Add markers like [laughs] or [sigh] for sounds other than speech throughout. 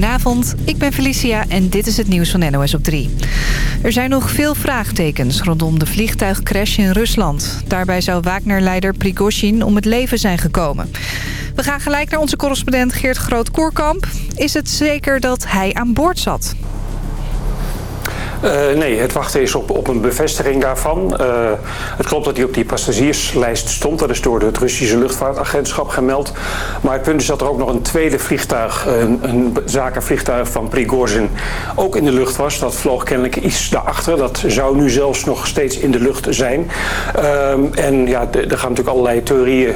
Goedenavond, ik ben Felicia en dit is het nieuws van NOS op 3. Er zijn nog veel vraagtekens rondom de vliegtuigcrash in Rusland. Daarbij zou Wagner-leider Prigozhin om het leven zijn gekomen. We gaan gelijk naar onze correspondent Geert Groot-Koerkamp. Is het zeker dat hij aan boord zat? Uh, nee, het wachten is op, op een bevestiging daarvan. Uh, het klopt dat hij op die passagierslijst stond. Dat is door het Russische luchtvaartagentschap gemeld. Maar het punt is dat er ook nog een tweede vliegtuig, een, een zakenvliegtuig van Prigozhin, ook in de lucht was. Dat vloog kennelijk iets daarachter. Dat zou nu zelfs nog steeds in de lucht zijn. Uh, en ja, er gaan natuurlijk allerlei theorieën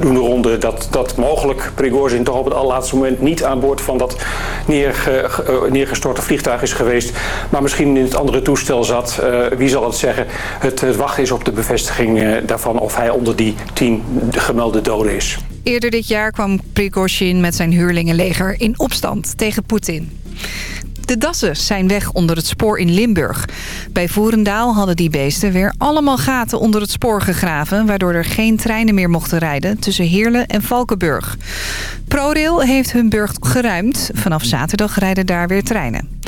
doen de ronde dat, dat mogelijk Prigozhin toch op het allerlaatste moment niet aan boord van dat neerge, neergestorte vliegtuig is geweest. Maar misschien in het andere toestel zat. Uh, wie zal het zeggen? Het, het, wachten is op de bevestiging uh, daarvan of hij onder die tien gemelde doden is. Eerder dit jaar kwam Prigozhin met zijn huurlingenleger in opstand tegen Poetin. De dassen zijn weg onder het spoor in Limburg. Bij Voerendaal hadden die beesten weer allemaal gaten onder het spoor gegraven... waardoor er geen treinen meer mochten rijden tussen Heerlen en Valkenburg. ProRail heeft hun burcht geruimd. Vanaf zaterdag rijden daar weer treinen.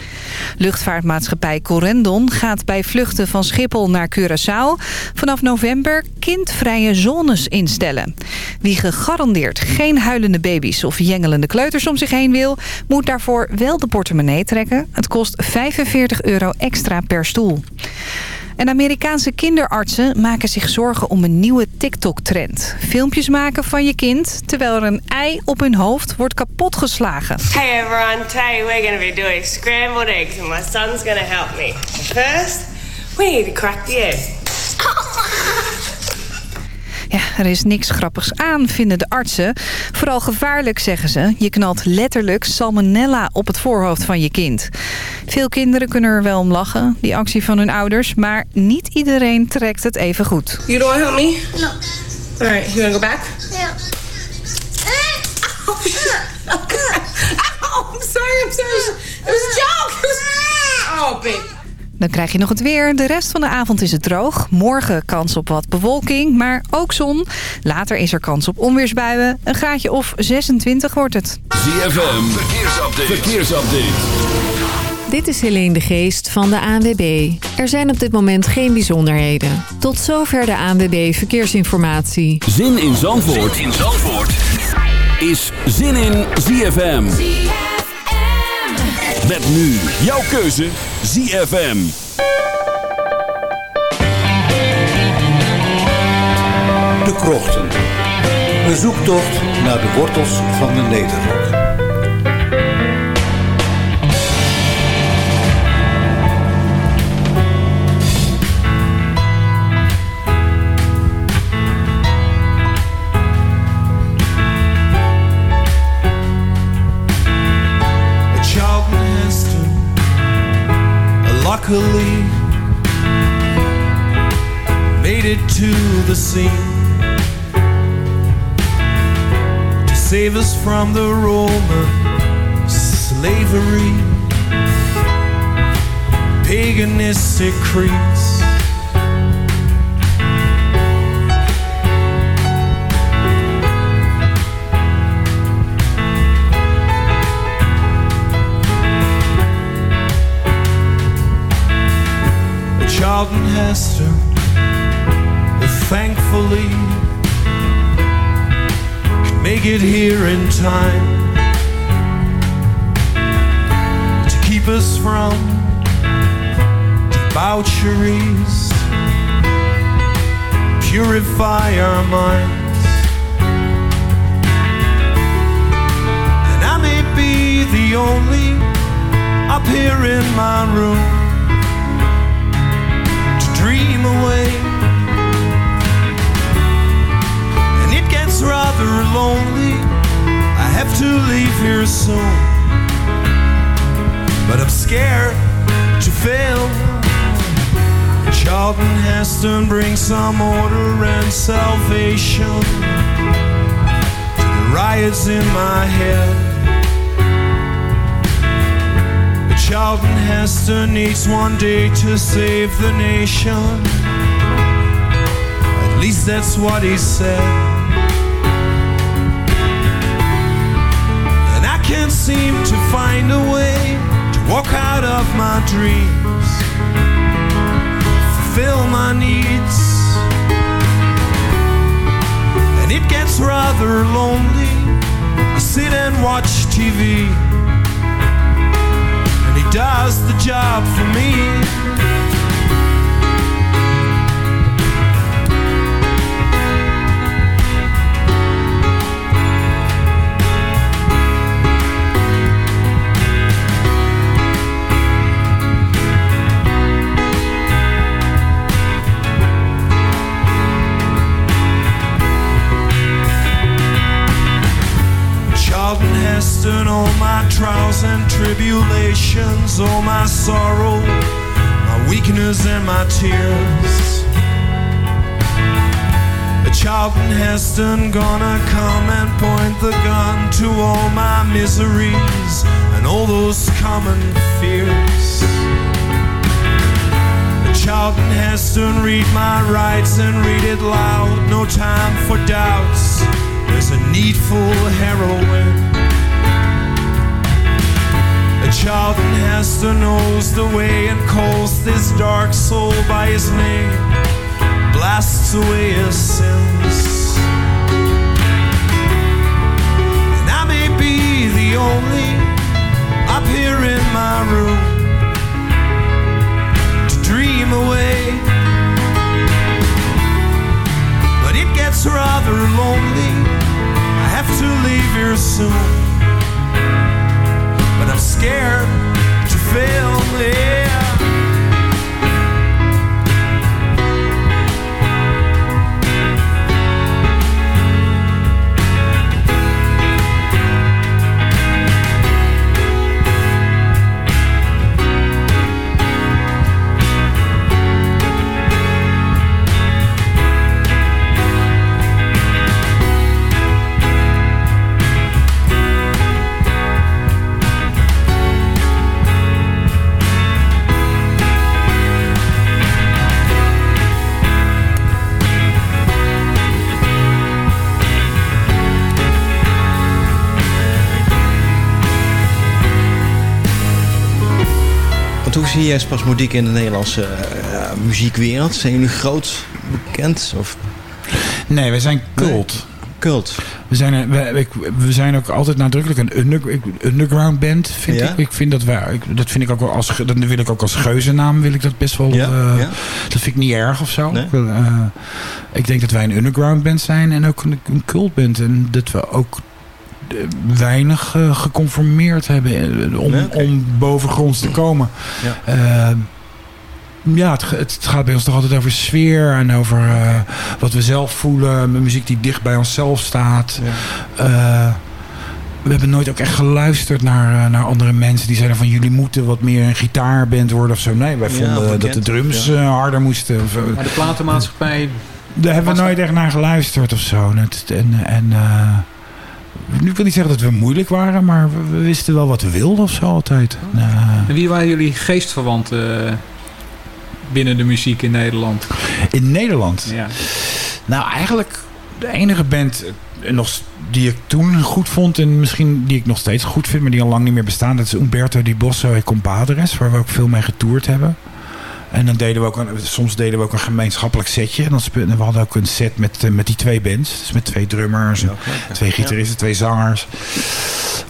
Luchtvaartmaatschappij Corendon gaat bij vluchten van Schiphol naar Curaçao... vanaf november kindvrije zones instellen. Wie gegarandeerd geen huilende baby's of jengelende kleuters om zich heen wil... moet daarvoor wel de portemonnee trekken. Het kost 45 euro extra per stoel. En Amerikaanse kinderartsen maken zich zorgen om een nieuwe TikTok-trend. Filmpjes maken van je kind terwijl er een ei op hun hoofd wordt kapotgeslagen. Hey everyone, today we're going to be doing scrambled eggs and my son's going to help me. First, we need to crack the egg. Ja, er is niks grappigs aan, vinden de artsen. Vooral gevaarlijk, zeggen ze. Je knalt letterlijk salmonella op het voorhoofd van je kind. Veel kinderen kunnen er wel om lachen, die actie van hun ouders. Maar niet iedereen trekt het even goed. You don't help me? No. Alright, you wanna go back? Yeah. Oh, shit. Oh, I'm sorry, I'm sorry. It was a joke. Oh, babe. Dan krijg je nog het weer. De rest van de avond is het droog. Morgen kans op wat bewolking, maar ook zon. Later is er kans op onweersbuien. Een graadje of 26 wordt het. ZFM, verkeersupdate. verkeersupdate. Dit is Helene de Geest van de ANWB. Er zijn op dit moment geen bijzonderheden. Tot zover de ANWB Verkeersinformatie. Zin in Zandvoort, zin in Zandvoort. is Zin in ZFM. Met nu jouw keuze ZFM. De Krochten. Een zoektocht naar de wortels van de Nederrok. Luckily made it to the scene to save us from the Roman slavery, paganistic creeds. Who thankfully could make it here in time to keep us from debaucheries, purify our minds. And I may be the only up here in my room dream away. And it gets rather lonely. I have to leave here soon. But I'm scared to fail. Charlton Heston brings some order and salvation to the riots in my head. Charlton Heston needs one day to save the nation. At least that's what he said. And I can't seem to find a way to walk out of my dreams, fulfill my needs. And it gets rather lonely. I sit and watch TV, does the job for me. Trials and tribulations, all my sorrow, my weakness and my tears. Charlton Heston gonna come and point the gun to all my miseries and all those common fears. Charlton Heston, read my rights and read it loud. No time for doubts. There's a needful heroine. Charlton Heston knows the way and calls this dark soul by his name. Blasts away his sins. And I may be the only up here in my room to dream away. But it gets rather lonely. I have to leave here soon. But I'm scared to fail. Yeah. Want hoe zie jij spasmodiek in de Nederlandse eh, muziekwereld? Zijn jullie groot bekend? Of Nee, wij zijn cult. cult? We zijn, we, we zijn ook altijd nadrukkelijk een under, underground band, vind Ja? ik. Ik vind dat wij, ik, dat vind ik ook wel als, dat wil ik ook als geuzennaam, wil ik dat best wel. Ja? eh, Ja? Dat vind ik niet erg of zo. Nee? Ik, wil, eh, ik denk dat wij een underground band zijn en ook een, een cult band. En dat we ook weinig eh, geconformeerd hebben eh, om, Nee, om bovengronds te komen. Ja. Eh, ja, het, het gaat bij ons toch altijd over sfeer en over eh, wat we zelf voelen. Muziek die dicht bij onszelf staat. Eh, we hebben nooit ook echt geluisterd naar, eh, naar andere mensen die zeiden van jullie moeten wat meer een gitaarband worden of zo. Nee, wij vonden dat de drums ja. eh, harder moesten. Of, eh, Maar de platenmaatschappij... daar hebben we nooit echt naar geluisterd of zo. En, en, en eh, nu wil niet zeggen dat we moeilijk waren, maar we, we wisten wel wat we wilden of zo altijd. Eh, En wie waren jullie geestverwanten eh, binnen de muziek in Nederland? in Nederland. Ja. Nou, eigenlijk de enige band eh, nog, die ik toen goed vond en misschien die ik nog steeds goed vind, maar die al lang niet meer bestaan, dat is Umberto Di Bosso en Compadres, waar we ook veel mee getoerd hebben. En dan deden we ook een, soms deden we ook een gemeenschappelijk setje. En dan en we hadden ook een set met, eh, met die twee bands. Dus met twee drummers, en twee gitaristen, twee zangers.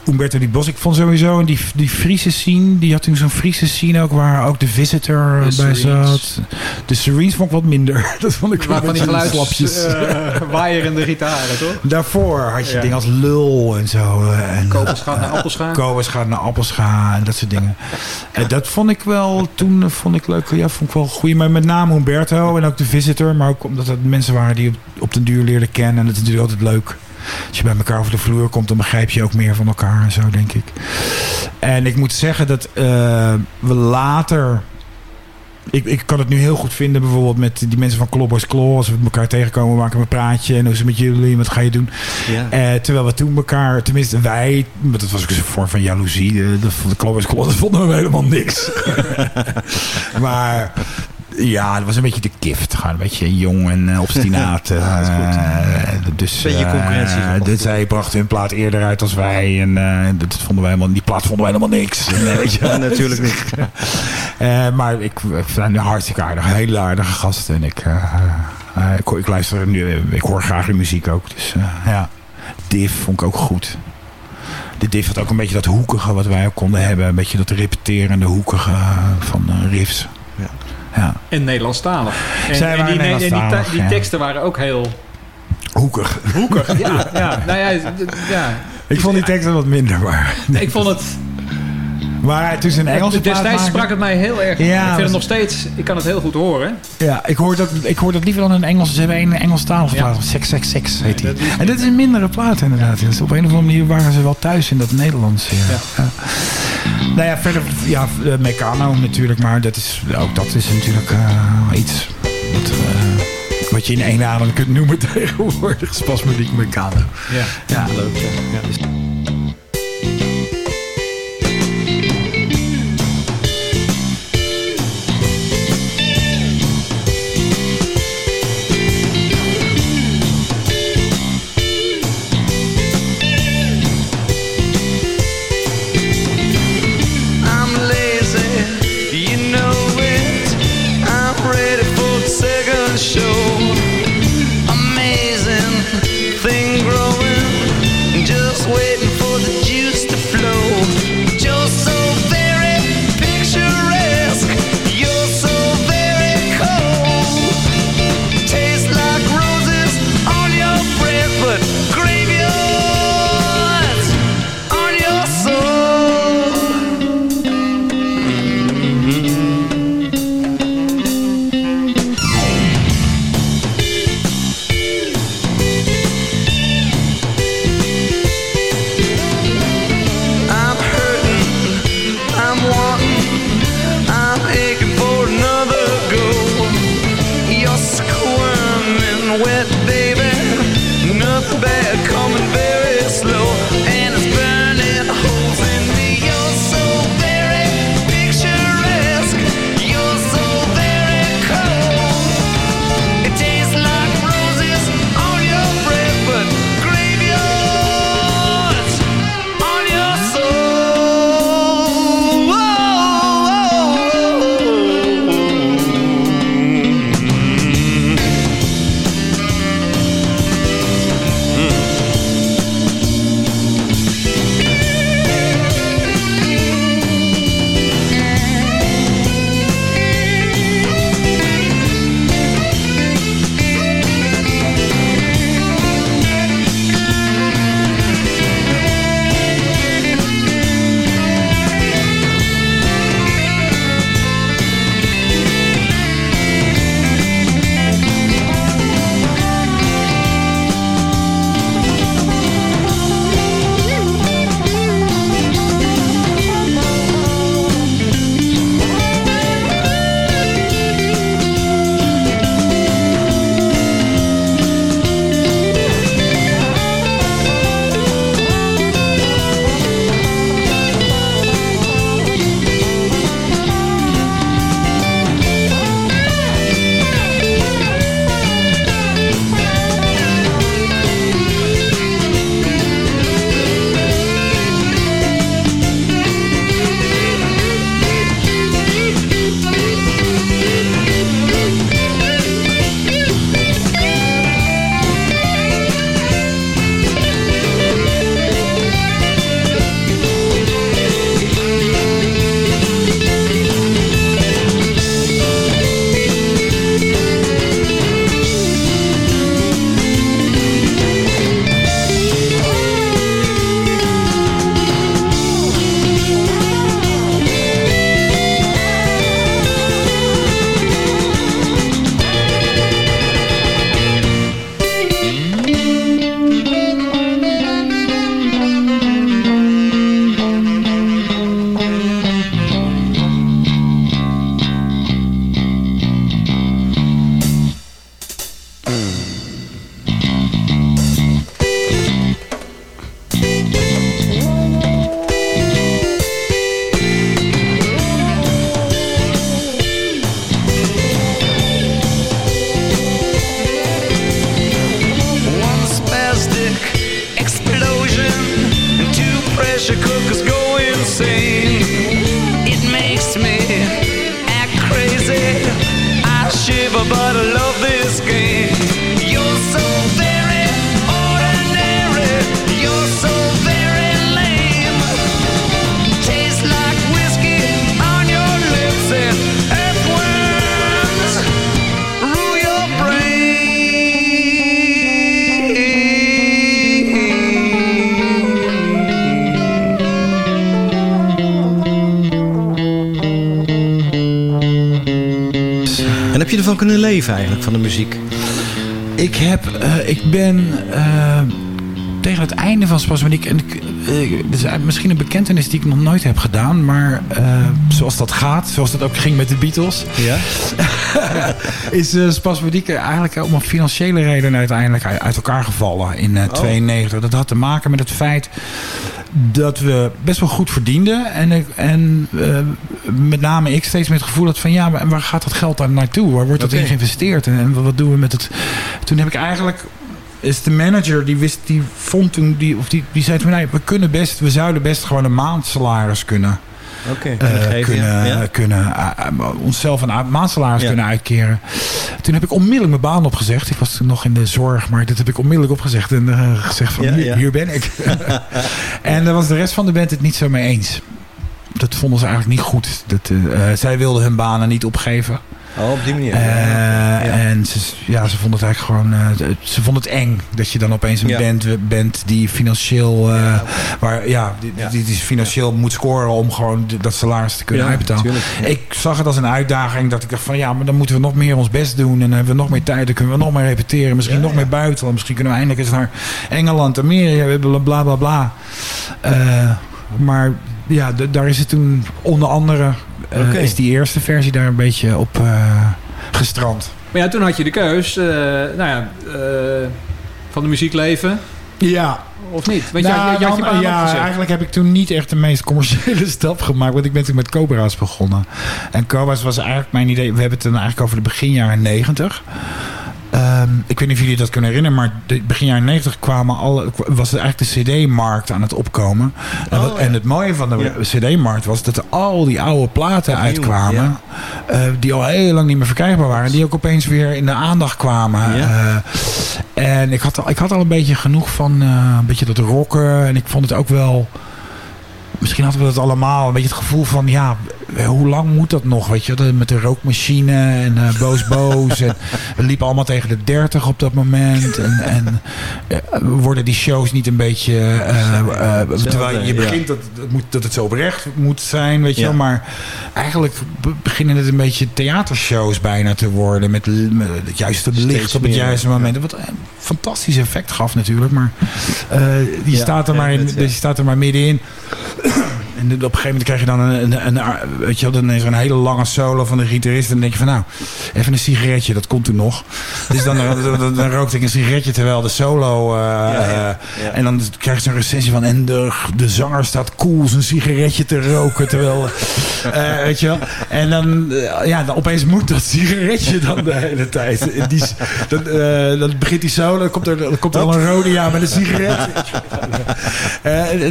Umberto Di Bosso, ik vond sowieso die, die Friese scene. Die had toen zo'n Friese scene ook waar ook de Visitor De bij Serenes. zat. De Serenes vond ik wat minder. [laughs] Dat vond ik wel van die een beetje geluids... slapjes. eh, waaierende gitaren, toch? Daarvoor had je Ja. dingen als lul en zo. eh, En, Kobus gaat naar Appelscha. Kobus gaat naar Appelscha en dat soort dingen. En dat vond ik wel, toen vond ik leuk. Ja, vond ik wel goed. Maar met name Humberto en ook de Visitor. Maar ook omdat het mensen waren die op, op den duur leerden kennen. En dat is natuurlijk altijd leuk. Als je bij elkaar over de vloer komt, dan begrijp je ook meer van elkaar en zo, denk ik. En ik moet zeggen dat eh, we later... Ik, ik kan het nu heel goed vinden bijvoorbeeld met die mensen van Klobbers Claw. Als we elkaar tegenkomen, maken we een praatje. En hoe is het met jullie? Wat ga je doen? Ja. Eh, terwijl we toen elkaar, tenminste wij, maar dat was ook een vorm van jaloezie. De, de, de Claw, dat vonden we helemaal niks. [laughs] maar Ja, dat was een beetje de gift. Gewoon een beetje jong en uh, obstinaat. Ja, [laughs] dat is goed. Uh, dus, Beetje concurrentie. Uh, dus zij brachten hun plaat eerder uit als wij. En dat vonden wij helemaal, die plaat vonden wij helemaal niks. weet je. [laughs] Ja, natuurlijk niet. [laughs] maar ik vind hartstikke aardig. Hele aardige gasten. En ik, ik, ik, luister nu, ik hoor graag hun muziek ook. Dus ja, Div vond ik ook goed. De Div had ook een beetje dat hoekige wat wij ook konden hebben. Een beetje dat repeterende hoekige van riffs. Ja. En Nederlandstalig. En, Zij en die, en die, die teksten waren ook heel Hoekig. hoekig. Ja, ja. Nou ja, ja. Ik vond die teksten wat minder, maar... Ik vond het... Maar het is een Engelse plaat Destijds sprak het mij heel erg. Ja, ik vind het nog steeds... Ik kan het heel goed horen. Ja, ik hoor, dat, ik hoor dat liever dan een Engelse. Ze hebben een Engelstalige Ja. plaat. 666 heet die. dat En dit is een mindere plaat inderdaad. Dus op een of andere manier waren ze wel thuis in dat Nederlands. Ja. Ja. Nou ja, verder... Ja, eh, Meccano natuurlijk. Maar dat is, ook dat is natuurlijk eh, iets... Wat, eh, wat je in één adem kunt noemen [laughs] tegenwoordig. Spasmodiek Meccano. Ja, Ja. leuk. Ja. Kunnen leven eigenlijk, van de muziek? Ik heb, eh, ik ben eh, tegen het einde van Spasmodiek, en ik, is misschien een bekentenis die ik nog nooit heb gedaan, maar zoals dat gaat, zoals dat ook ging met de Beatles, Ja? [laughs] is uh, Spasmodiek eigenlijk om een financiële reden uiteindelijk uit elkaar gevallen in eh 92. Dat had te maken met het feit dat we best wel goed verdienden. En, en met name ik steeds met het gevoel had van ja, maar waar gaat dat geld dan naartoe? Waar wordt dat in geïnvesteerd? En, en wat doen we met het? Toen heb ik eigenlijk is de manager die wist, die vond toen, die, of die, die zei toen, nee, we kunnen best, we zouden best gewoon een maandsalaris kunnen. Oké, eh, kunnen geven, kunnen, ja. Ja. kunnen eh, eh, onszelf een maandsalaris Ja. kunnen uitkeren. Toen heb ik onmiddellijk mijn baan opgezegd. Ik was toen nog in de zorg, maar dat heb ik onmiddellijk opgezegd. En eh, gezegd van Ja, hier, ben ik. [laughs] en daar was de rest van de band het niet zo mee eens. Dat vonden ze eigenlijk niet goed. Dat, eh, eh, zij wilden hun banen niet opgeven. Oh, op die manier. Eh, En ze, ja, ze vonden het eigenlijk gewoon. ze vonden het eng dat je dan opeens een Ja. band bent die financieel. eh, waar, ja, die, die, die financieel moet scoren om gewoon dat salaris te kunnen Ja, uitbetalen. tuurlijk, ja. Ik zag het als een uitdaging dat ik dacht van ja, maar dan moeten we nog meer ons best doen. En dan hebben we nog meer tijd. Dan kunnen we nog meer repeteren. Misschien nog meer buiten. Misschien kunnen we eindelijk eens naar Engeland, Amerika. Bla bla bla. bla. Maar ja, daar is het toen onder andere. eh. Is die eerste versie daar een beetje op eh, gestrand. Maar ja, toen had je de keus, eh, nou ja, van de muziek leven Ja, of niet? Want Nou, je had je baan ja, eigenlijk heb ik toen niet echt de meest commerciële [laughs] stap gemaakt. Want ik ben toen met Cobra's begonnen. En Cobra's was eigenlijk mijn idee. We hebben het dan eigenlijk over de begin jaren negentig. Ehm, ik weet niet of jullie dat kunnen herinneren, maar de begin jaren 90 kwamen alle, was het eigenlijk de CD-markt aan het opkomen. En, wat- Oh, ja. en het mooie van de Ja. CD-markt was dat er al die oude platen Opnieuw, uitkwamen. ja. eh, die al heel lang niet meer verkrijgbaar waren. Die ook opeens weer in de aandacht kwamen. Ja. Eh, en ik had, al, ik had al een beetje genoeg van eh, een beetje dat rocken. En ik vond het ook wel... Misschien hadden we dat allemaal. Een beetje het gevoel van, ja, hoe lang moet dat nog? Weet je, met de rookmachine en eh, boos boos. en [laughs] we liepen allemaal tegen de 30 op dat moment. En, en eh, worden die shows niet een beetje... eh, terwijl je begint dat, dat, moet, dat het zo oprecht moet zijn, weet je wel. Maar eigenlijk be- beginnen het een beetje theatershows bijna te worden. Met, het juiste licht op het juiste moment. Wat een fantastisch effect gaf natuurlijk. Maar die, staat er maar in, die staat er maar middenin. En op een gegeven moment krijg je dan een, een, een, weet je dan is er een hele lange solo van de gitarist. En dan denk je van nou, even een sigaretje, dat komt toen nog. Dus dan, dan, rookte ik een sigaretje terwijl de solo... eh, ja, eh, ja. En dan krijg je zo'n recensie van... En de, de zanger staat cool zijn sigaretje te roken. Terwijl, eh, weet je wel. En dan, ja, dan opeens moet dat sigaretje dan de hele tijd. Die, dan, dan begint die solo, dan komt er, dan komt er al een rode ja met een sigaret. [laughs]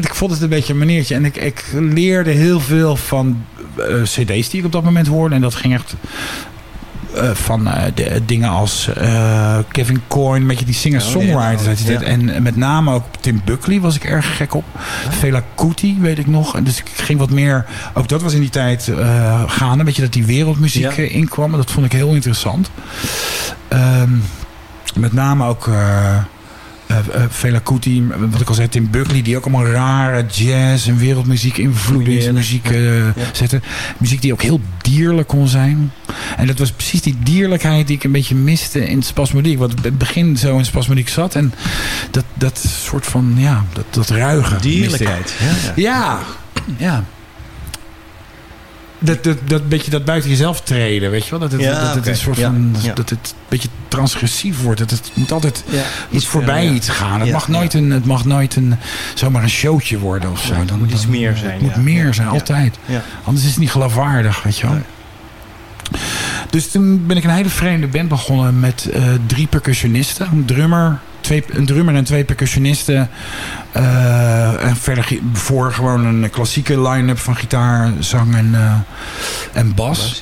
Ik vond het een beetje een maniertje. En ik, ik leerde heel veel van eh, cd's die ik op dat moment hoorde. En dat ging echt eh, van eh, de, dingen als Kevin Coyne, een beetje die singer-songwriters. Ja. En met name ook Tim Buckley was ik erg gek op. Fela Kuti weet ik nog. En Dus ik ging wat meer, ook dat was in die tijd gaande. Weet je, dat die wereldmuziek inkwam. En dat vond ik heel interessant. Ehm, met name ook... eh eh eh, Fela Kuti, wat ik al zei, Tim Buckley, die ook allemaal rare jazz en wereldmuziek invloeden in zijn muziek eh, zetten. Muziek die ook heel dierlijk kon zijn. En dat was precies die dierlijkheid die ik een beetje miste in spasmodiek. Wat het begin zo in spasmodiek zat. En dat, dat soort van, ja, dat, dat ruige. Dierlijkheid. Ja, ja. Ja, ja. Dat, dat, dat beetje dat buiten jezelf treden, weet je wel? Dat het, Ja, dat het oké. een soort Ja, van, dat het een beetje transgressief wordt. Dat het moet altijd Ja, iets voorbij ja. iets gaan. Het mag ja. nooit, een, het mag nooit een, zomaar een showtje worden of zo. Het moet iets meer zijn, Het moet meer zijn, Ja. altijd. Ja. Anders is het niet geloofwaardig, weet je wel. Dus toen ben ik een hele vreemde band begonnen met eh, drie percussionisten. Een drummer, twee een drummer en twee percussionisten. Eh, en verder voor gewoon een klassieke line-up van gitaar, zang en, eh, en bas. Bas,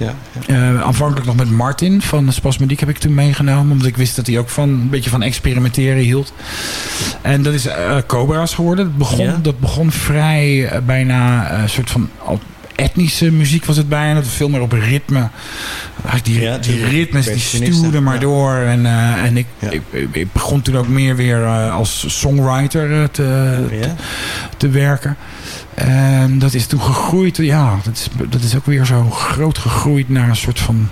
ja, aanvankelijk nog met Martin van Spasmodiek heb ik toen meegenomen. Omdat ik wist dat hij ook van een beetje van experimenteren hield. En dat is Cobra's geworden. Dat begon, Ja. dat begon vrij bijna een soort van al etnische muziek was het bijna. Dat veel meer op ritme. Die, Ja, die ritmes die stuurden maar ja. door. En, eh, en ik, Ja. ik, begon toen ook meer weer eh, als songwriter eh, te, Ja. te werken. En dat is toen gegroeid. Ja, dat is, dat is ook weer zo groot gegroeid naar een soort van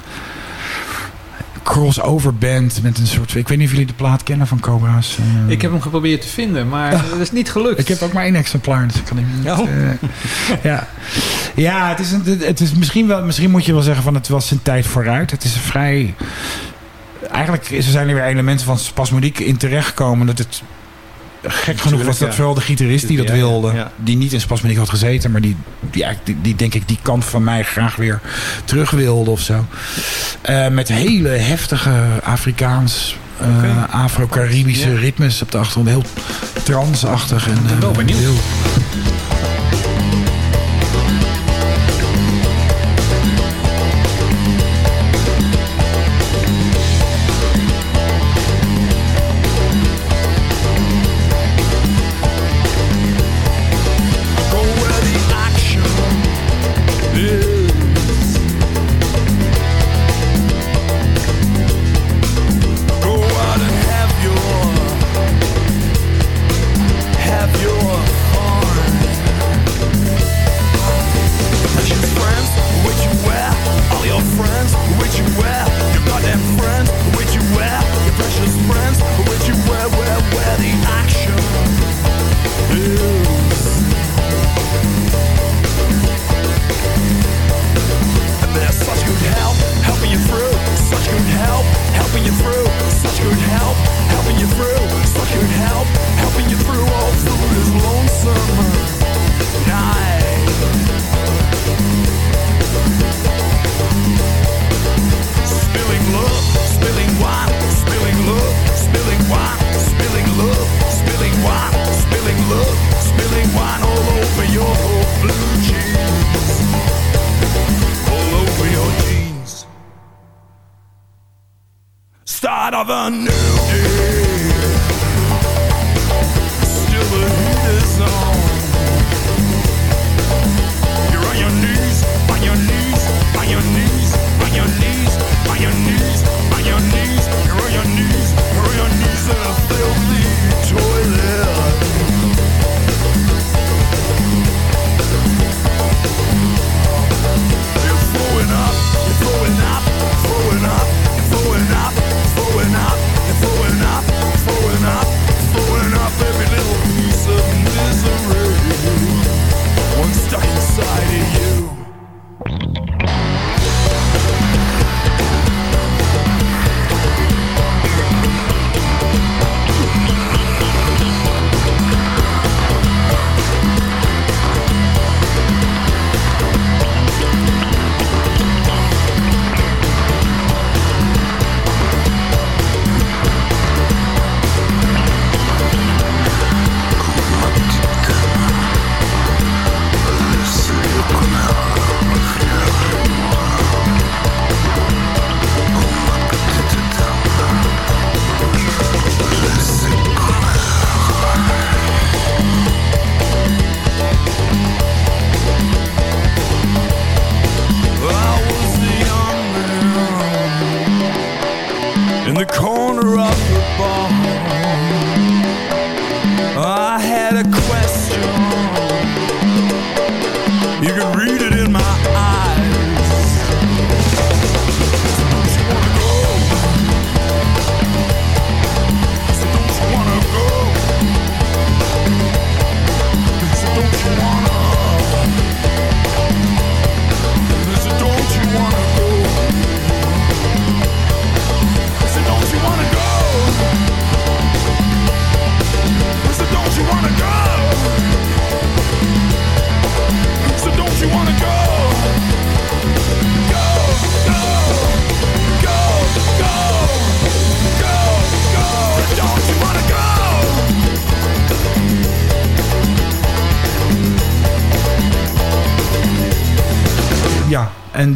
crossover band. Met een soort, ik weet niet of jullie de plaat kennen van Cobra's. eh. Ik heb hem geprobeerd te vinden, maar [laughs] dat is niet gelukt. Ik heb ook maar één exemplaar, dus ik kan hem niet. Oh. eh, ja, ja het, is een, het is misschien wel. Misschien moet je wel zeggen van het was zijn tijd vooruit. Het is een vrij. Eigenlijk er zijn er weer elementen van spasmodiek in terechtgekomen. Dat het gek genoeg was dat vooral de gitarist die dat wilde. Die niet in spasmodiek had gezeten, maar die, die, die, die denk ik die kant van mij graag weer terug wilde of zo. Eh, met hele heftige Afrikaans. eh, Afro-Caribische ritmes op de achtergrond. Heel transachtig. En, ben wel eh, benieuwd. heel- of a new day.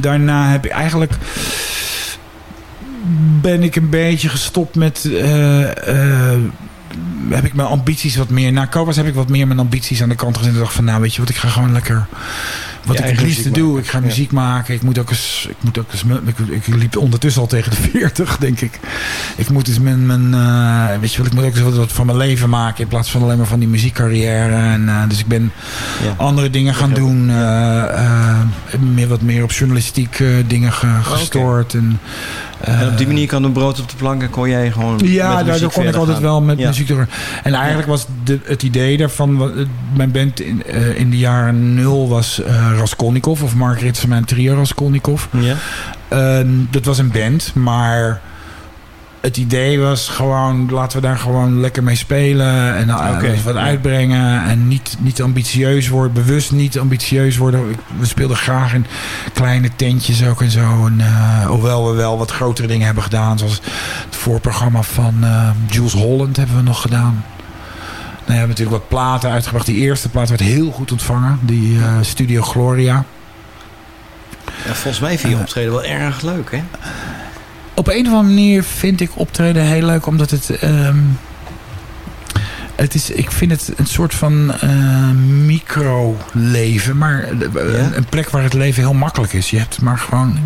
Daarna heb ik eigenlijk ben ik een beetje gestopt met eh, eh, heb ik mijn ambities wat meer na Cobras heb ik wat meer mijn ambities aan de kant gezet en dacht van nou weet je wat ik ga gewoon lekker wat ik het liefste doe. maken. Ik ga Ja. muziek maken. Ik moet ook eens. Ik moet ook eens. Ik, ik liep ondertussen al tegen de [laughs] 40, denk ik. Ik moet eens mijn. mijn eh, weet je wel, ik moet ook eens wat, van mijn leven maken. In plaats van alleen maar van die muziekcarrière. En, eh, dus ik ben andere dingen gaan doen. eh, meer, wat meer op journalistiek dingen ge- gestoord. En, En op die manier kan een brood op de plank en kon jij gewoon ja, daardoor kon ik altijd gaan. wel met muziek door. En eigenlijk was de, het idee daarvan... Mijn band in, in de jaren nul was Raskolnikov. Of Mark Ritsema en Trio Raskolnikov. Ja. Ehm, dat was een band, maar... Het idee was gewoon, laten we daar gewoon lekker mee spelen. En uh, Oké, wat uitbrengen. En niet, niet ambitieus worden, bewust niet ambitieus worden. We speelden graag in kleine tentjes ook en zo. En, eh, hoewel we wel wat grotere dingen hebben gedaan. Zoals het voorprogramma van eh, Jules Holland hebben we nog gedaan. Nou, we hebben natuurlijk wat platen uitgebracht. Die eerste plaat werd heel goed ontvangen. Die eh, Studio Gloria. Ja, volgens mij vind je Eh. optreden wel erg leuk, hè? Op een of andere manier vind ik optreden heel leuk, omdat het. ehm, het is, ik vind het een soort van eh, micro-leven. Maar een, een plek waar het leven heel makkelijk is. Je hebt maar gewoon.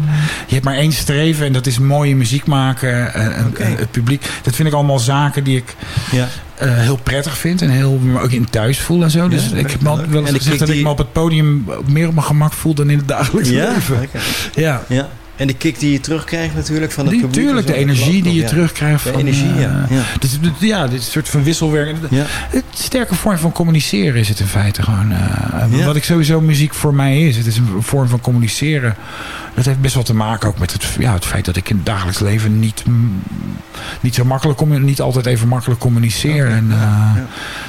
Je hebt maar één streven en dat is mooie muziek maken. En, en- en het publiek. Dat vind ik allemaal zaken die ik. Ja. Eh, heel prettig vind en heel me ook in thuis voel en zo. Dus Ja, ik heb wel eens En gezegd dat ik me op het podium meer op mijn gemak voel dan in het dagelijks Ja? leven. Lekker. Ja. ja. En de kick die je terugkrijgt natuurlijk van het Die, publiek. tuurlijk, de energie die je ja. terugkrijgt. De van, energie, ja. ja. Dus ja, dit soort van wisselwerking. Het sterke vorm van communiceren is het in feite gewoon. eh, Ja. Wat ik sowieso muziek voor mij is. Het is een vorm van communiceren. Dat heeft best wel te maken ook met het, ja, het feit dat ik in het dagelijks leven niet, niet zo makkelijk, niet altijd even makkelijk communiceer. En uh,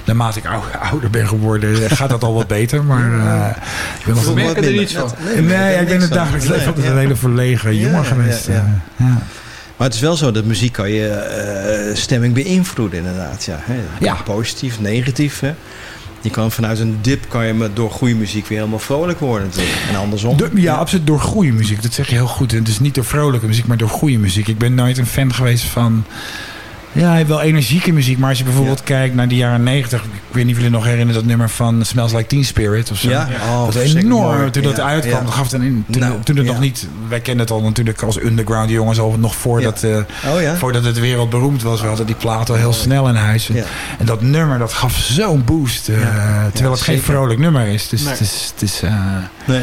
naarmate ik ouder, ben geworden, gaat dat al wat beter. Maar uh, ik ben merken er niets van. Nee, nee, ik ben in het dagelijks leven altijd een hele verlegen jongen geweest. ja, eh. Maar het is wel zo dat muziek kan je eh, stemming beïnvloeden inderdaad. Ja, hè. Ja. Positief, negatief. Hè. Je kan vanuit een dip kan je met, door goede muziek weer helemaal vrolijk worden natuurlijk. En andersom. Ja, absoluut door goede muziek. Dat zeg je heel goed. En het is niet door vrolijke muziek, maar door goede muziek. Ik ben nooit een fan geweest van... Ja, wel energieke muziek. Maar als je bijvoorbeeld kijkt naar de jaren 90. Ik weet niet of jullie nog herinneren dat nummer van Smells Like Teen Spirit of zo. Ja. Oh, dat was verschrikkelijk enorm. Toen dat uitkwam, dat gaf het een, toen, Nou, toen het nog niet... Wij kenden het al natuurlijk als underground jongens al nog voordat, Oh ja? voordat het wereldberoemd was. We hadden die plaat al heel snel in huis. En, dat nummer, dat gaf zo'n boost. eh, terwijl het geen vrolijk nummer is. Dus Nee. het is... Het is eh, Nee.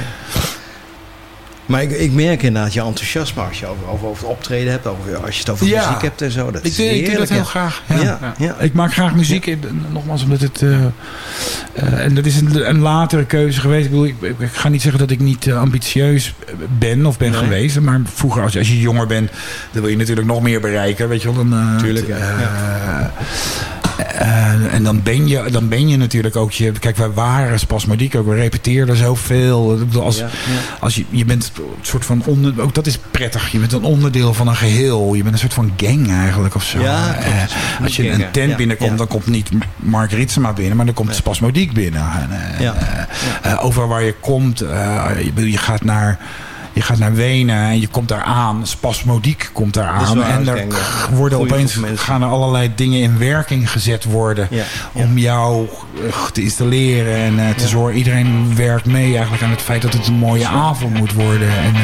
Maar ik, ik merk inderdaad je enthousiasme als je over, over, over het optreden hebt, over, als je het over Ja. muziek hebt en zo. Dat Ik, doe- ik doe dat heerlijk, heel graag. Ja. Ja, ja. Ik maak graag muziek. En, nogmaals, omdat het. eh, eh, en dat is een, een latere keuze geweest. Ik, bedoel, ik, ga niet zeggen dat ik niet eh, ambitieus ben of ben Nee. geweest. Maar vroeger, als, je- als je jonger bent, dan wil je natuurlijk nog meer bereiken. Weet je wel? Dan, eh, Tuurlijk, eh, en dan ben, je, dan ben je natuurlijk ook je. Kijk, wij waren spasmodiek ook. We repeteerden zoveel. Als, Ja, ja. als je, je bent een soort van onder. Ook dat is prettig. Je bent een onderdeel van een geheel. Je bent een soort van gang eigenlijk of zo. Ja, Eh, als je een tent binnenkomt, dan komt niet Mark Ritsema binnen, maar dan komt Spasmodiek binnen. En, eh, overal waar je komt, je gaat naar. Je gaat naar Wenen en je komt daar aan. Spasmodiek komt daar aan. En wel. worden Goeie opeens gaan er allerlei dingen in werking gezet worden. Ja. Om jou eh, te installeren en eh, te zorgen. Iedereen werkt mee eigenlijk aan het feit dat het een mooie avond moet worden. En, eh,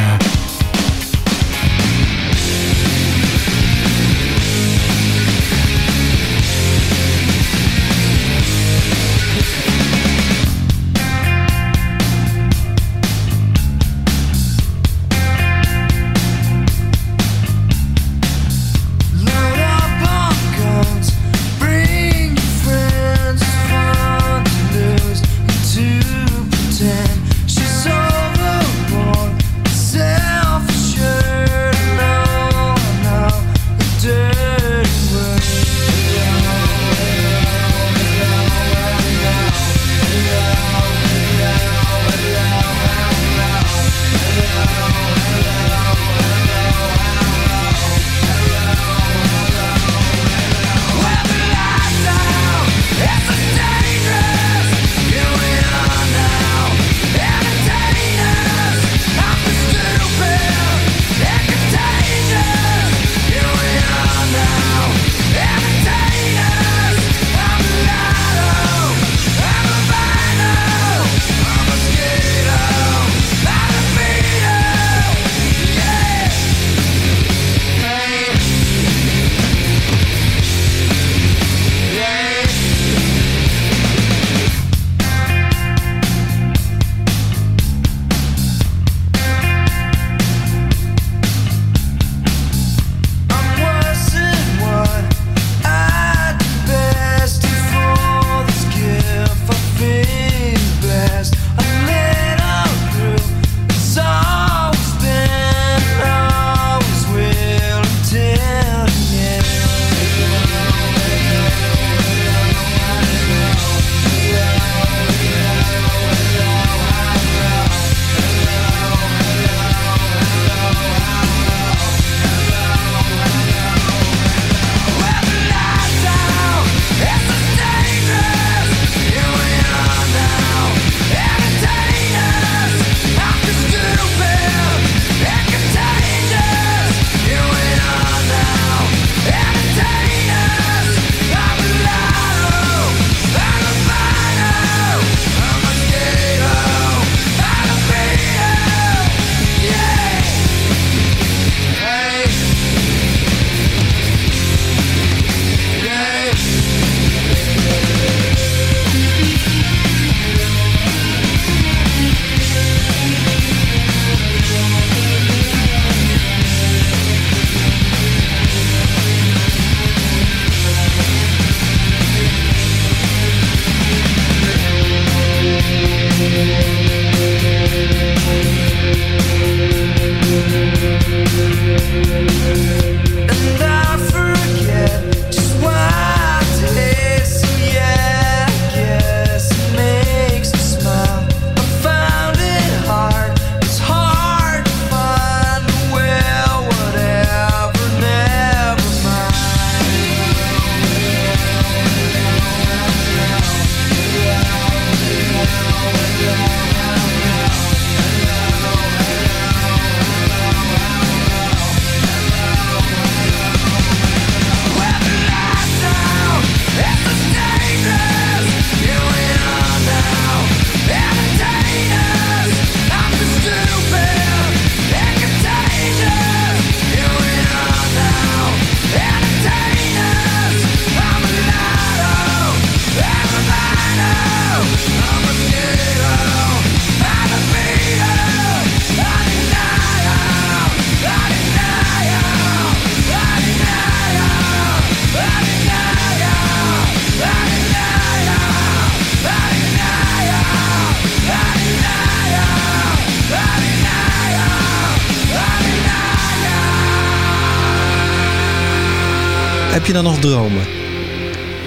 je dan nog dromen?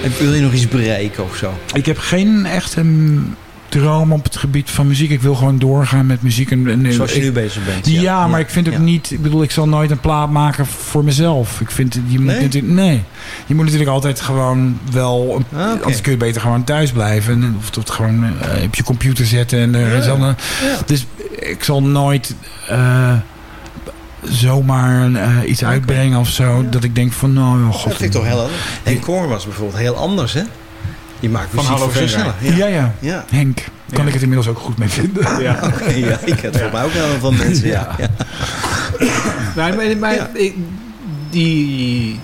Heb- Wil je nog iets bereiken of zo? Ik heb geen echte droom op het gebied van muziek. Ik wil gewoon doorgaan met muziek. En, en, Zoals je ik- nu bezig bent. Ja, maar ik vind ook Ja. niet... Ik bedoel, ik zal nooit een plaat maken voor mezelf. Ik vind, je moet Nee? natuurlijk... Nee. Je moet natuurlijk altijd gewoon wel... een- Ah, oké. Anders kun je beter gewoon thuis blijven. En, of het gewoon eh, op je computer zetten. En dan een- Dus ik zal nooit... zomaar eh, iets uitbrengen of zo. Dat ik denk van, nou, oh, god. Dat vind ik toch heel anders. Henk Koorn was bijvoorbeeld heel anders, hè? Die maakt Van muziek voor zichzelf. Ja, ja. Ja. Henk. Kan Ja. ik het inmiddels ook goed mee vinden. Ja. [laughs] Ja, ik heb het voor mij ook heel veel mensen. Ja. Ja. Nou, maar, maar Ja. ik- die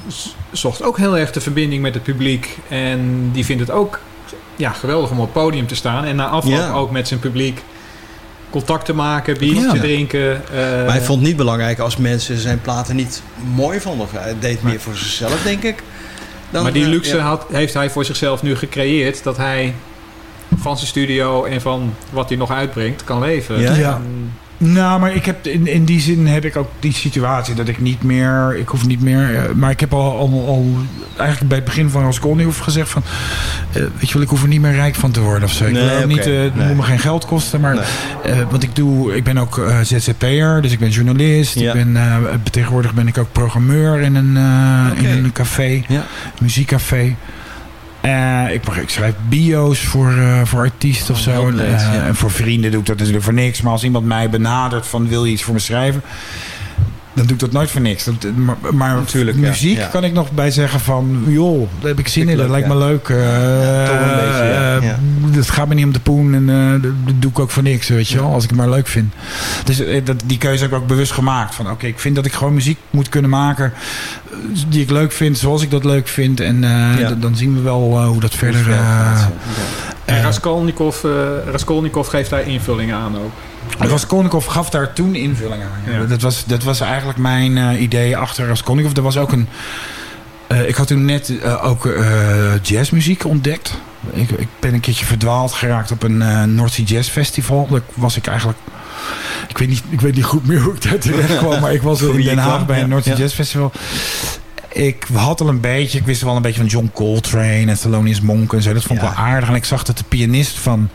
zocht ook heel erg de verbinding met het publiek. En die vindt het ook ja, geweldig om op het podium te staan. En na afloop Ja. ook met zijn publiek contact te maken, biertje Ja. drinken. eh, Maar hij vond het niet belangrijk als mensen zijn platen niet mooi vonden. Hij deed meer voor zichzelf, denk ik. Dan, maar die eh, luxe ja. had, heeft hij voor zichzelf nu gecreëerd. Dat hij van zijn studio en van wat hij nog uitbrengt kan leven. Ja? Ja. En- Nou, maar ik heb in, in die zin heb ik ook die situatie dat ik niet meer, ik hoef niet meer, eh, maar ik heb al, al, al eigenlijk bij het begin van Raskolnikov gezegd van, eh, weet je wel, ik hoef er niet meer rijk van te worden of zo. Ik Nee, wil ook oké. niet, eh, het Nee. moet me geen geld kosten, maar Nee. wat ik doe, ik ben ook ZZP'er, dus ik ben journalist, Ja. ik ben, tegenwoordig ben ik ook programmeur in een, Oké. in een café, Ja. muziekcafé. Eh, ik, ik schrijf bio's voor, eh, voor artiesten of Oh, zo. heel breed, Eh, ja. En voor vrienden doe ik dat natuurlijk voor niks. Maar als iemand mij benadert van wil je iets voor me schrijven... dan doe ik dat nooit voor niks. Dat, maar maar Natuurlijk, ja, muziek ja. kan ik nog bij zeggen van... joh, daar heb ik zin in, dat lijkt me leuk. toch een beetje, ja, ja. Dat gaat me niet om de poen en eh, dat doe ik ook voor niks, weet je wel. Als ik het maar leuk vind. Dus dat, die keuze heb ik ook bewust gemaakt. Van oké, ik vind dat ik gewoon muziek moet kunnen maken... die ik leuk vind, zoals ik dat leuk vind. En eh, dan zien we wel hoe dat verder... Het eh. En Raskolnikov, eh, Raskolnikov geeft daar invullingen aan ook. Raskolnikov gaf daar toen invulling aan. Ja. Dat, was, dat was eigenlijk mijn eh, idee achter Raskolnikov. Er was ook een... eh, ik had toen net eh, ook jazzmuziek ontdekt. Ik, ik ben een keertje verdwaald geraakt op een eh North Sea Jazz Festival. Daar was ik eigenlijk... Ik weet, niet, ik weet niet goed meer hoe ik daar terecht kwam. maar ik was [laughs] in Den Haag bij een North Sea Ja. Jazz Festival. Ik had al een beetje... Ik wist wel een beetje van John Coltrane en Thelonious Monk en zo. Dat vond ik Ja. wel aardig. En ik zag dat de pianist van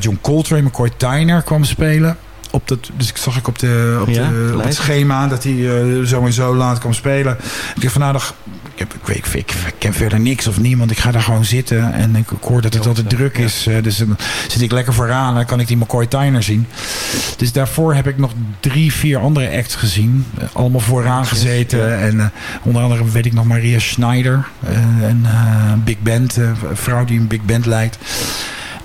John Coltrane, McCoy Tyner, kwam spelen. Op dat, dus ik zag ik op, de, op, Ja, de, op het schema dat hij eh, zo en zo laat kwam spelen. Ik dacht van dan- ik, heb, ik, weet, ik, ken verder niks of niemand. Ik ga daar gewoon zitten. En ik, ik hoor dat het altijd druk is. eh, dus dan zit ik lekker vooraan. en Dan kan ik die McCoy Tyner zien. Dus daarvoor heb ik nog drie, vier andere acts gezien. Eh, allemaal vooraan gezeten. En eh, onder andere weet ik nog Maria Schneider. eh, een eh, big band. eh, een vrouw die een big band leidt.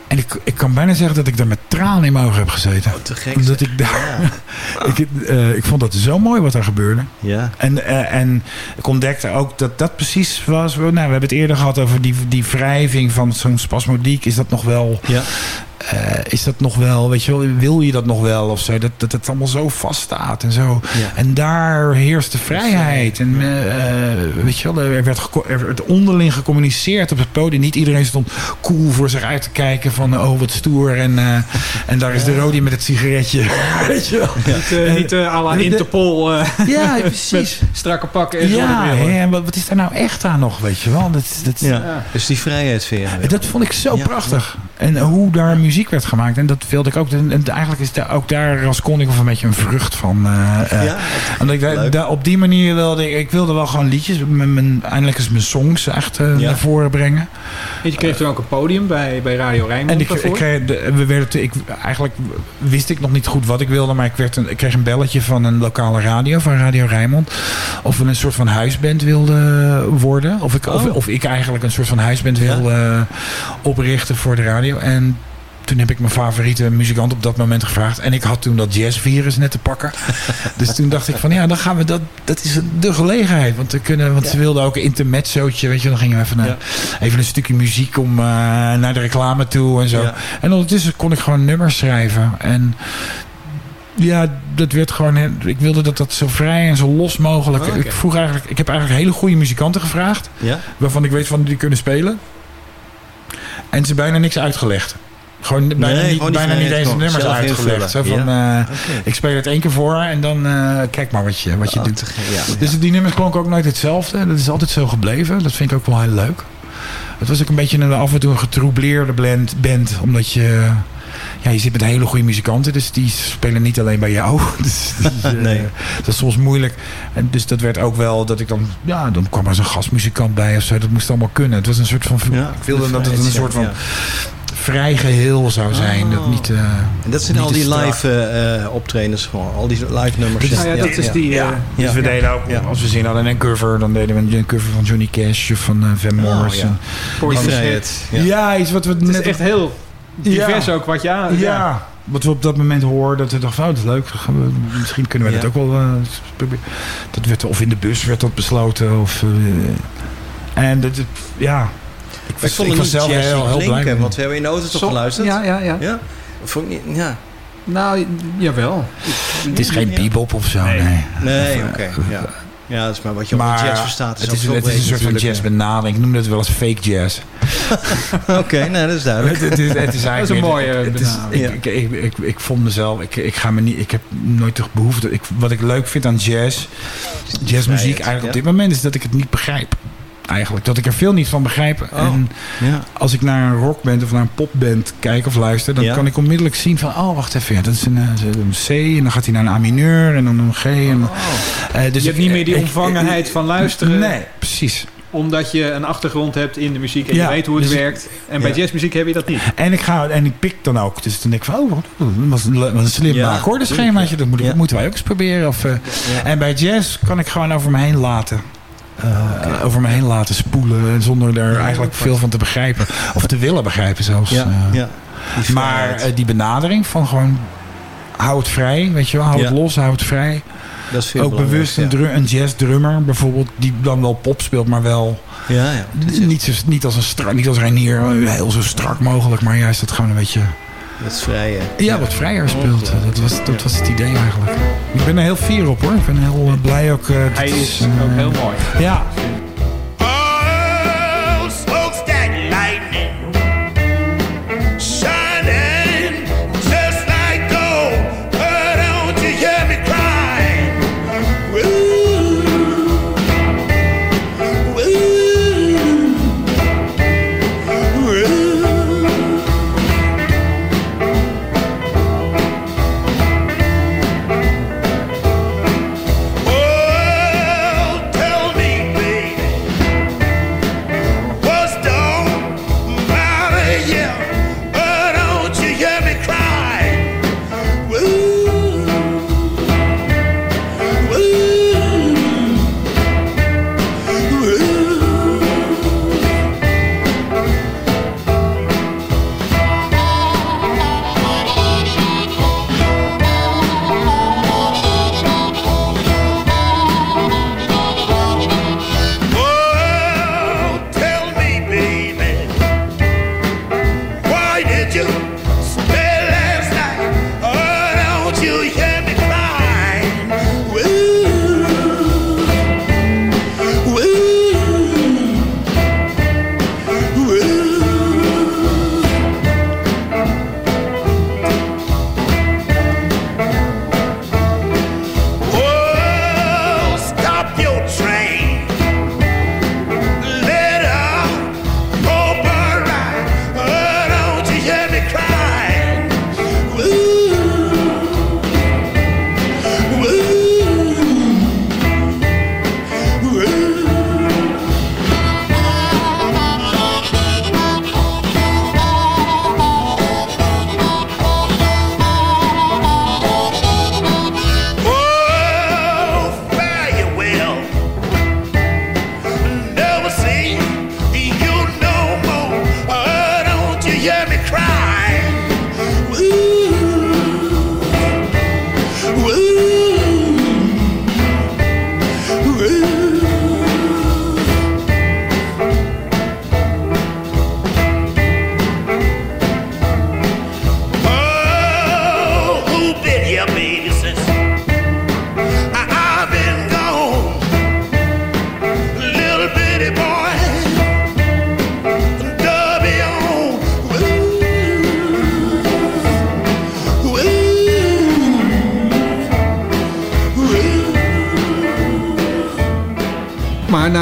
En ik, ik kan bijna zeggen dat ik daar met tranen in mijn ogen heb gezeten. Oh, te gek. Omdat ik daar... Ja. [laughs] ik, eh, ik vond dat zo mooi wat er gebeurde. Ja. En, eh, en ik ontdekte ook dat dat precies was... Nou, we hebben het eerder gehad over die, die wrijving van zo'n spasmodiek. Is dat nog wel... Ja. Eh, is dat nog wel, weet je wel, wil je dat nog wel of zo? Dat, dat het allemaal zo vaststaat en zo. Ja. En daar heerst de vrijheid. En eh, eh, weet je wel, er werd, er onderling gecommuniceerd op het podium. Niet iedereen stond cool voor zich uit te kijken van, oh wat stoer. En, eh, en daar is de Rodi met het sigaretje. weet je wel. Niet, eh, niet à la Interpol. eh, Ja, [laughs] precies. met strakke pakken en Ja, zonnebrillen. hè, en wat, wat is daar nou echt aan nog, weet je wel? Dat, dat, Ja. Dus die vrijheidsfeer. dat vond ik zo Ja. prachtig. En hoe daar muziek werd gemaakt. En dat wilde ik ook. En en eigenlijk is daar, ook daar Raskolnikov een beetje een vrucht van. eh, eh, Ja, omdat ik daar, op die manier wilde ik... Ik wilde wel gewoon liedjes. Mijn, mijn, eindelijk eens mijn songs echt eh, Ja. naar voren brengen. En je kreeg toen ook een podium bij, bij Radio Rijnmond En ik, kreeg de- we werden, ik, eigenlijk wist ik nog niet goed wat ik wilde, maar ik, werd een, ik kreeg een belletje van een lokale radio, van Radio Rijnmond. Of we een soort van huisband wilden worden. Of ik, of, Oh. of ik eigenlijk een soort van huisband wilde eh, oprichten voor de radio. En toen heb ik mijn favoriete muzikant op dat moment gevraagd. En ik had toen dat jazzvirus net te pakken. [laughs] dus toen dacht ik van ja, dan gaan we dat. Dat is de gelegenheid. Want, we kunnen, want ze wilden ook een intermezzootje. Weet je, dan gingen we even, naar, Ja. even een stukje muziek om eh, naar de reclame toe en zo. Ja. En ondertussen kon ik gewoon nummers schrijven. En ja, dat werd gewoon. Ik wilde dat dat zo vrij en zo los mogelijk. Oh. Ik vroeg eigenlijk. Ik heb eigenlijk hele goede muzikanten gevraagd. Waarvan ik weet van die kunnen spelen. En ze bijna niks uitgelegd. Gewoon bijna, Nee, niet, gewoon bijna niet eens de nummers uitgelegd. Zo van, Ja. eh, Ik speel het één keer voor en dan eh, kijk maar wat je, wat je Oh, doet. ja. Dus die nummers klonken ook nooit hetzelfde. Dat is altijd zo gebleven. Dat vind ik ook wel heel leuk. Het was ook een beetje een af en toe een getroubleerde blend, band. Omdat je... Ja, je zit met hele goede muzikanten. Dus die spelen niet alleen bij jou. [laughs] Dus, dus, [laughs] eh, Nee. Dat is soms moeilijk. En dus dat werd ook wel dat ik dan... Ja, dan kwam er zo'n gastmuzikant bij of zo. Dat moest allemaal kunnen. Het was een soort van... Ja, ik wilde de dat het een soort van ja. vrij geheel zou zijn. Dat niet... eh, En dat zijn niet al die live eh, eh, optredens gewoon. Al die live nummers. Dit is- Nou ja, dat is die... ja. eh, Dus Ja. we deden ook, Ja. als we zin hadden een cover, dan deden we een cover van Johnny Cash of van eh, Van Oh, Morrison. Vrijheid. ja. Ja. iets wat we Het is net... echt heel divers Ja. ook wat je aan... ja. wat we op dat moment hoorden, dat we dachten, oh, dat is leuk. Misschien kunnen we Ja. dat ook wel eh, proberen. Dat werd, of in de bus werd dat besloten. Of, eh, en dat, het- ja, ik ik was niet zelf heel, heel blij. want we hebben in de auto toch geluisterd? Ja, ja, ja. Ja? Vond ik niet, ja. Nou, jawel. Het is geen Ja. bebop of zo, nee. Nee, oké. ja. Ja, dat is maar wat je onder Maar jazz verstaat. het is, het is een soort van jazzbenadering. Ik noem dat wel eens fake jazz. [laughs] Oké, nee, dat is duidelijk. Het, het is, het is eigenlijk Dat is een meer- mooie het is- benadering. ik, ik, ik, ik, ik vond mezelf, ik, ik ga me niet, ik heb nooit de behoefte. Ik, wat ik leuk vind aan jazz, jazzmuziek eigenlijk ja. op dit moment is dat ik het niet begrijp. Eigenlijk dat ik er veel niet van begrijp. Oh. En Ja. als ik naar een rockband of naar een popband kijk of luister, dan Ja. kan ik onmiddellijk zien van, oh wacht even, ja, dat is een, eh, een C en dan gaat hij naar een A mineur en dan een G. En, eh, dus je hebt ik- niet meer die ik- omvangenheid van luisteren. Nee, precies. Omdat je een achtergrond hebt in de muziek en Ja, je weet hoe het dus werkt. En bij Ja. jazzmuziek heb je dat niet. En ik ga en ik pik dan ook. Dus dan denk ik van, oh, wat- dat was een, le- wat een slim Ja, akkoordenschemaatje. Dat, moet ik- dat moeten wij ook eens proberen. Of, eh, En bij jazz kan ik gewoon over me heen laten. Eh, over me heen laten spoelen. Zonder er eigenlijk veel van te begrijpen. Of te willen begrijpen zelfs. Ja, eh. ja. Die Maar eh, die benadering van gewoon... Hou het vrij, weet je wel. Hou het los, hou het vrij. dat is veel Ook bewust een, een jazzdrummer bijvoorbeeld. Die dan wel pop speelt, maar wel... Ja, ja. Niet, zo, niet als een strak, niet als Reinier, heel zo strak mogelijk. Maar juist dat gewoon een beetje... dat is vrij. hè. Ja, wat vrijer speelt. Dat was, dat was het idee eigenlijk. Ik ben er heel fier op hoor. Ik ben heel eh, blij ook. eh, dat Hij is eh, ook heel mooi. Ja,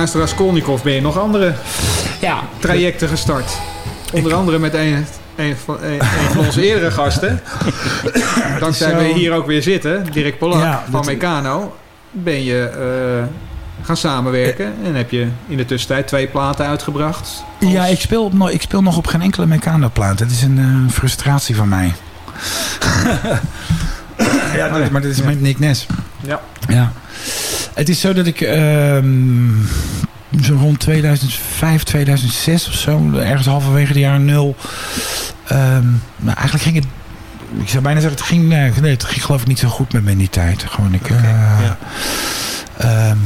naast Raskolnikov ben je nog andere ja. trajecten gestart. Onder andere met een, een, van, een, een van onze eerdere gasten. [laughs] Dankzij Zo. we hier ook weer zitten, Dirk Polak Ja, van Meccano, ben je eh, gaan samenwerken. En heb je in de tussentijd twee platen uitgebracht. Ja, ik speel, op ik speel nog op geen enkele Meccano-plaat. Dat is een eh, frustratie van mij. [laughs] ja, maar dat is met Nick Nes. Ja. Ja. Het is zo dat ik ehm, zo rond 2005, 2006 of zo, ergens halverwege de jaren nul. ehm, nou, eigenlijk ging het. Ik zou bijna zeggen, het ging, nee, nee, het ging geloof ik niet zo goed met me in die tijd. Gewoon ik. eh, ja. ehm,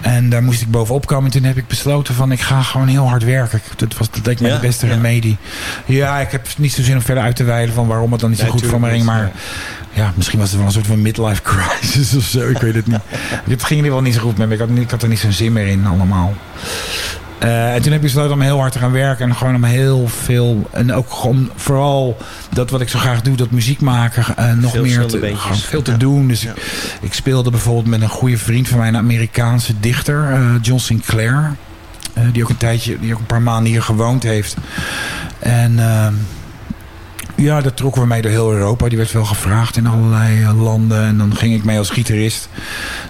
en daar moest ik bovenop komen. En toen heb ik besloten van ik ga gewoon heel hard werken. Dat, was, dat leek me Ja, de beste ja. remedie. Ja, ik heb niet zo zin om verder uit te wijden van waarom het dan niet zo goed voor me ging. Maar ja, misschien was het wel een soort van midlife crisis [laughs] of zo. Ik weet het niet. [laughs] Het ging er wel niet zo goed met me. Ik had, ik had er niet zo'n zin meer in allemaal. Eh, en toen heb ik besloten om heel hard te gaan werken. En gewoon om heel veel. En ook gewoon vooral dat wat ik zo graag doe, dat muziek maken. eh, nog Veel meer te, veel te Ja. doen. Dus Ja. ik, ik speelde bijvoorbeeld met een goede vriend van mij, een Amerikaanse dichter, eh, John Sinclair. Eh, die ook een tijdje, die ook een paar maanden hier gewoond heeft. En ehm, ja, dat trokken we mee door heel Europa. Die werd wel gevraagd in allerlei landen. En dan ging ik mee als gitarist.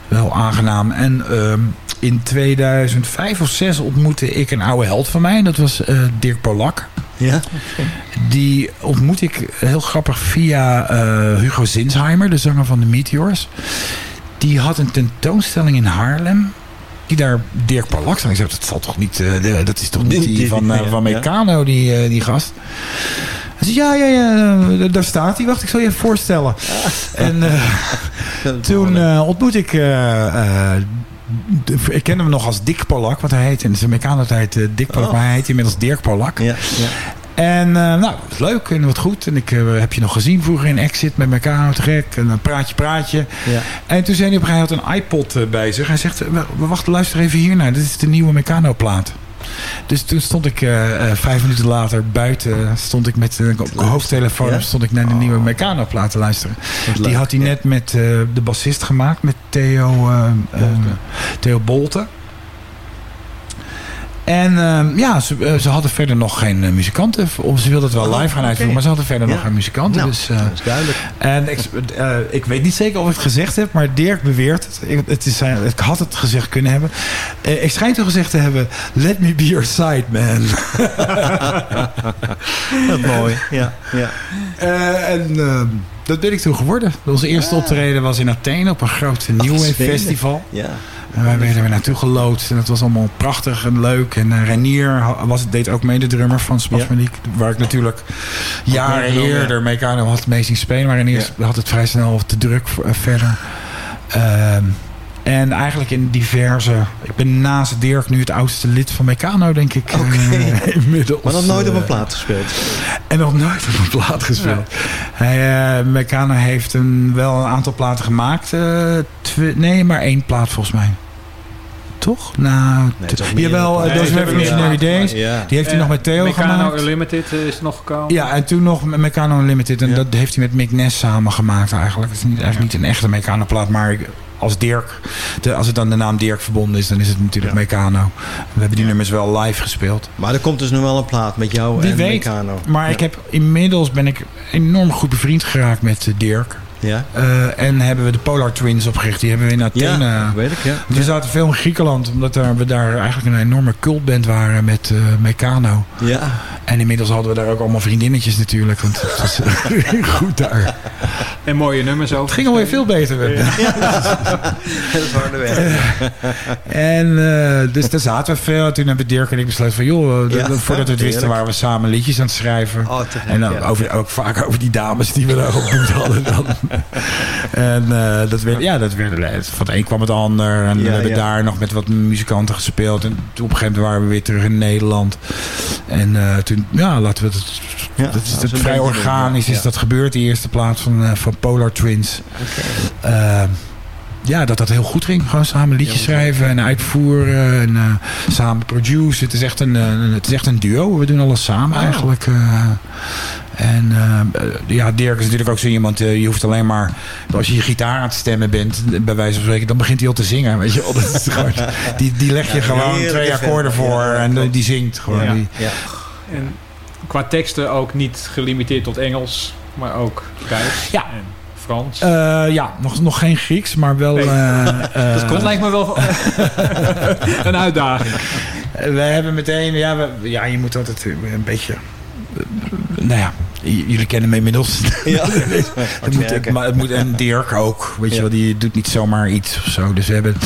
Wel aangenaam. En ehm, in 2005 of 6 ontmoette ik een oude held van mij. Dat was eh, Dirk Polak. Ja? Die ontmoet ik heel grappig via eh, Hugo Zinsheimer, de zanger van de Meteors. Die had een tentoonstelling in Haarlem. Die daar Dirk Polak zag. Ik zei, dat, zal toch niet, eh, dat is toch niet die, van, van. Meccano, die, die gast. Hij zei, ja, ja, ja, daar staat hij. Wacht, ik zal je even voorstellen. En eh, [laughs] toen ontmoet ik... de- ik ken hem nog als Dick Polak, wat hij heet. In zijn Meccano tijd eh, Dick Polak, Oh. maar hij heet inmiddels Dirk Polak. Ja, ja. En eh, nou, was leuk en wat goed. En ik eh, heb je nog gezien vroeger in Exit met Meccano, te gek. En een praatje, praatje. Ja. En toen zei hij op een gegeven moment een iPod bij zich. Hij zegt, eh, wacht, luister even hiernaar. Dit is de nieuwe Meccano plaat. Dus toen stond ik eh, eh, vijf minuten later buiten, stond ik met een hoofdtelefoon, Ja? op, stond ik naar de nieuwe Meccano plaat te luisteren. Die leuk, had hij ja. net met eh, de bassist gemaakt, met Theo, eh, eh, Theo Bolte. En ehm, ja, ze, eh, ze hadden verder nog geen eh, muzikanten. Of ze wilden het wel Oh, live gaan uitvoeren, maar ze hadden verder nog geen muzikanten. Nou, dus, eh, dat is duidelijk. en ik, ik weet niet zeker of ik het gezegd heb, maar Dirk beweert het. Ik, het is, zijn- ik had het gezegd kunnen hebben. Ik schijn toch gezegd te hebben, let me be your side man. [laughs] Wat mooi. Ja, ja. En ehm, dat ben ik toen geworden. Onze eerste optreden was in Athene op een groot New Wave. Festival. Ja. En wij werden er naartoe geloodst. En het was allemaal prachtig en leuk. En eh, Renier was, deed ook mee, de drummer van Spasmodiek. Waar ik natuurlijk jaren eerder mee had mee zien spelen. Maar Renier had het vrij snel te druk voor- eh, verder. Ehm, en eigenlijk in diverse... Ik ben naast Dirk nu het oudste lid van Meccano, denk ik. eh, [laughs] inmiddels. Maar dat nooit op een eh, plaat gespeeld. en nog nooit op een plaat gespeeld. Hij, eh Meccano heeft een, wel een aantal platen gemaakt. eh, nee, maar één plaat volgens mij. Toch? Nou, Nee, t- het is ook meer jawel, uh, Nee, Those Revolutionary Days. ja. Die heeft hij nog met Theo Meccano gemaakt. Unlimited eh, is nog gekomen. Ja, en toen nog met Meccano Unlimited. En Ja. dat heeft hij met Mick Ness samen gemaakt eigenlijk. Het is niet, eigenlijk niet een echte Meccano plaat, maar ik- als Dirk, de, als het dan de naam Dirk verbonden is, dan is het natuurlijk Ja. Meccano. We hebben die nummers wel live gespeeld. Maar er komt dus nu wel een plaat met jou Wie en weet. Meccano. Maar ja. ik heb inmiddels ben ik enorm goed bevriend geraakt met eh, Dirk. Ja, Eh, en hebben we de Polar Twins opgericht. Die hebben we in Athene. ja weet ik, ja. We zaten veel in Griekenland, omdat daar, we daar eigenlijk een enorme cultband waren met eh Meccano. Ja, En inmiddels hadden we daar ook allemaal vriendinnetjes natuurlijk, want het was eh, [laughs] goed daar. En mooie nummers ook. Het ging alweer veel beter met [laughs] dat is harde werk. En eh, dus daar zaten we veel. Toen hebben Dirk en ik besloten van, joh, eh, Ja, voordat we het wisten waren we samen liedjes aan het schrijven. Oh, te En dan ja. over, ook vaak over die dames die we daar ontmoet hadden. Dan. [laughs] en eh, dat werd, ja, dat werd, van het een kwam het ander. En we Ja, hebben ja. daar nog met wat muzikanten gespeeld. En toen op een gegeven moment waren we weer terug in Nederland. En eh, toen, ja, laten we het... Ja, dat is dat vrij organisch ja. is dat gebeurd. Die eerste plaats van, eh, van Polar Twins. Ehm, ja, dat dat heel goed ging. Gewoon samen liedjes schrijven en uitvoeren en eh, samen produceren. Het is, echt een, eh, het is echt een duo. We doen alles samen Oh. eigenlijk. eh. en eh, ja, Dirk is natuurlijk ook zo iemand, je hoeft alleen maar, als je je gitaar aan het stemmen bent, bij wijze van spreken, dan begint hij al te zingen. Weet je, wel. Dat is gewoon, [laughs] die, die leg je Ja, gewoon twee akkoorden voor Ja, en klopt. die zingt gewoon. Ja. Die- En qua teksten ook niet gelimiteerd tot Engels, maar ook Duits Ja. en Frans. Eh, ja, nog, nog geen Grieks, maar wel... Nee. eh, [laughs] dat eh, komt, lijkt me wel [laughs] een uitdaging. [laughs] We hebben meteen, ja, we, ja, je moet altijd een beetje, nou ja, jullie kennen me inmiddels. [laughs] Ja. [laughs] het moet, maar het moet, en Dirk ook, weet je wel, die doet niet zomaar iets of zo. Dus we hebben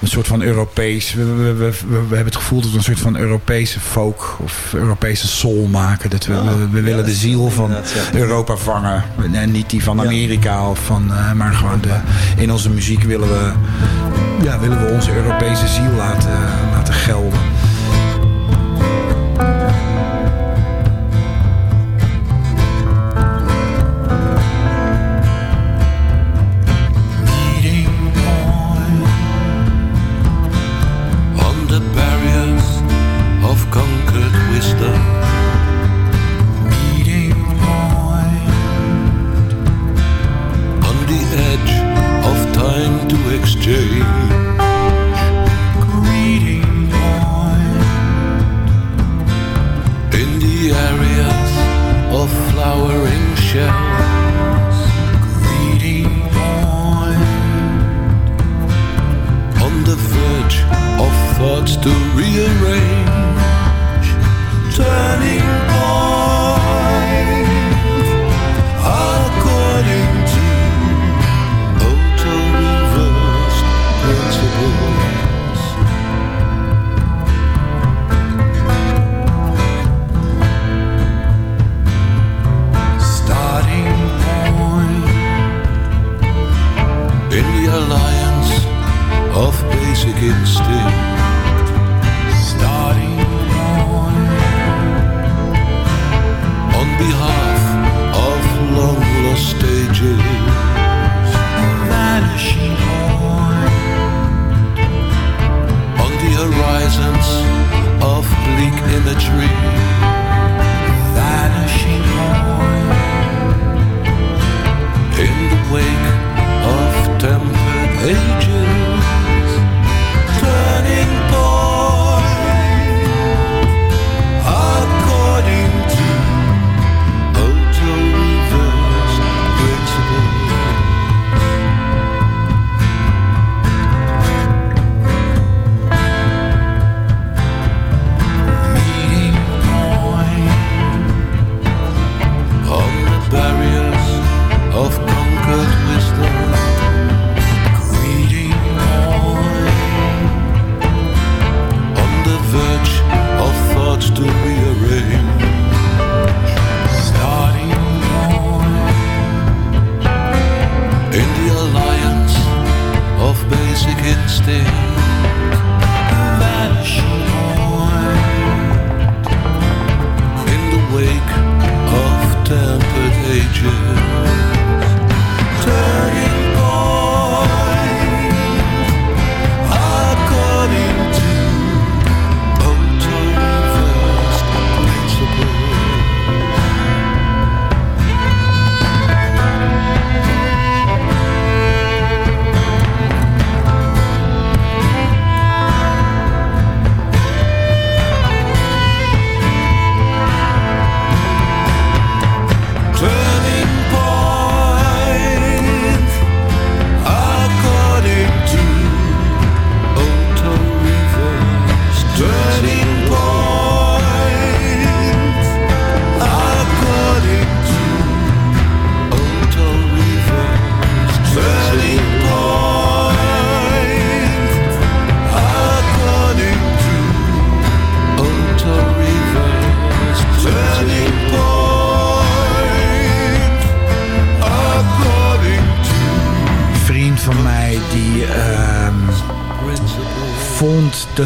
een soort van Europees, we, we, we, hebben het gevoel dat we een soort van Europese folk of Europese soul maken. Dat we, Ah, we, ja, willen de ziel van. Europa vangen. En niet die van. Amerika, of van, eh, maar gewoon de, in onze muziek willen we, ja, willen we onze Europese ziel laten, laten gelden. dream.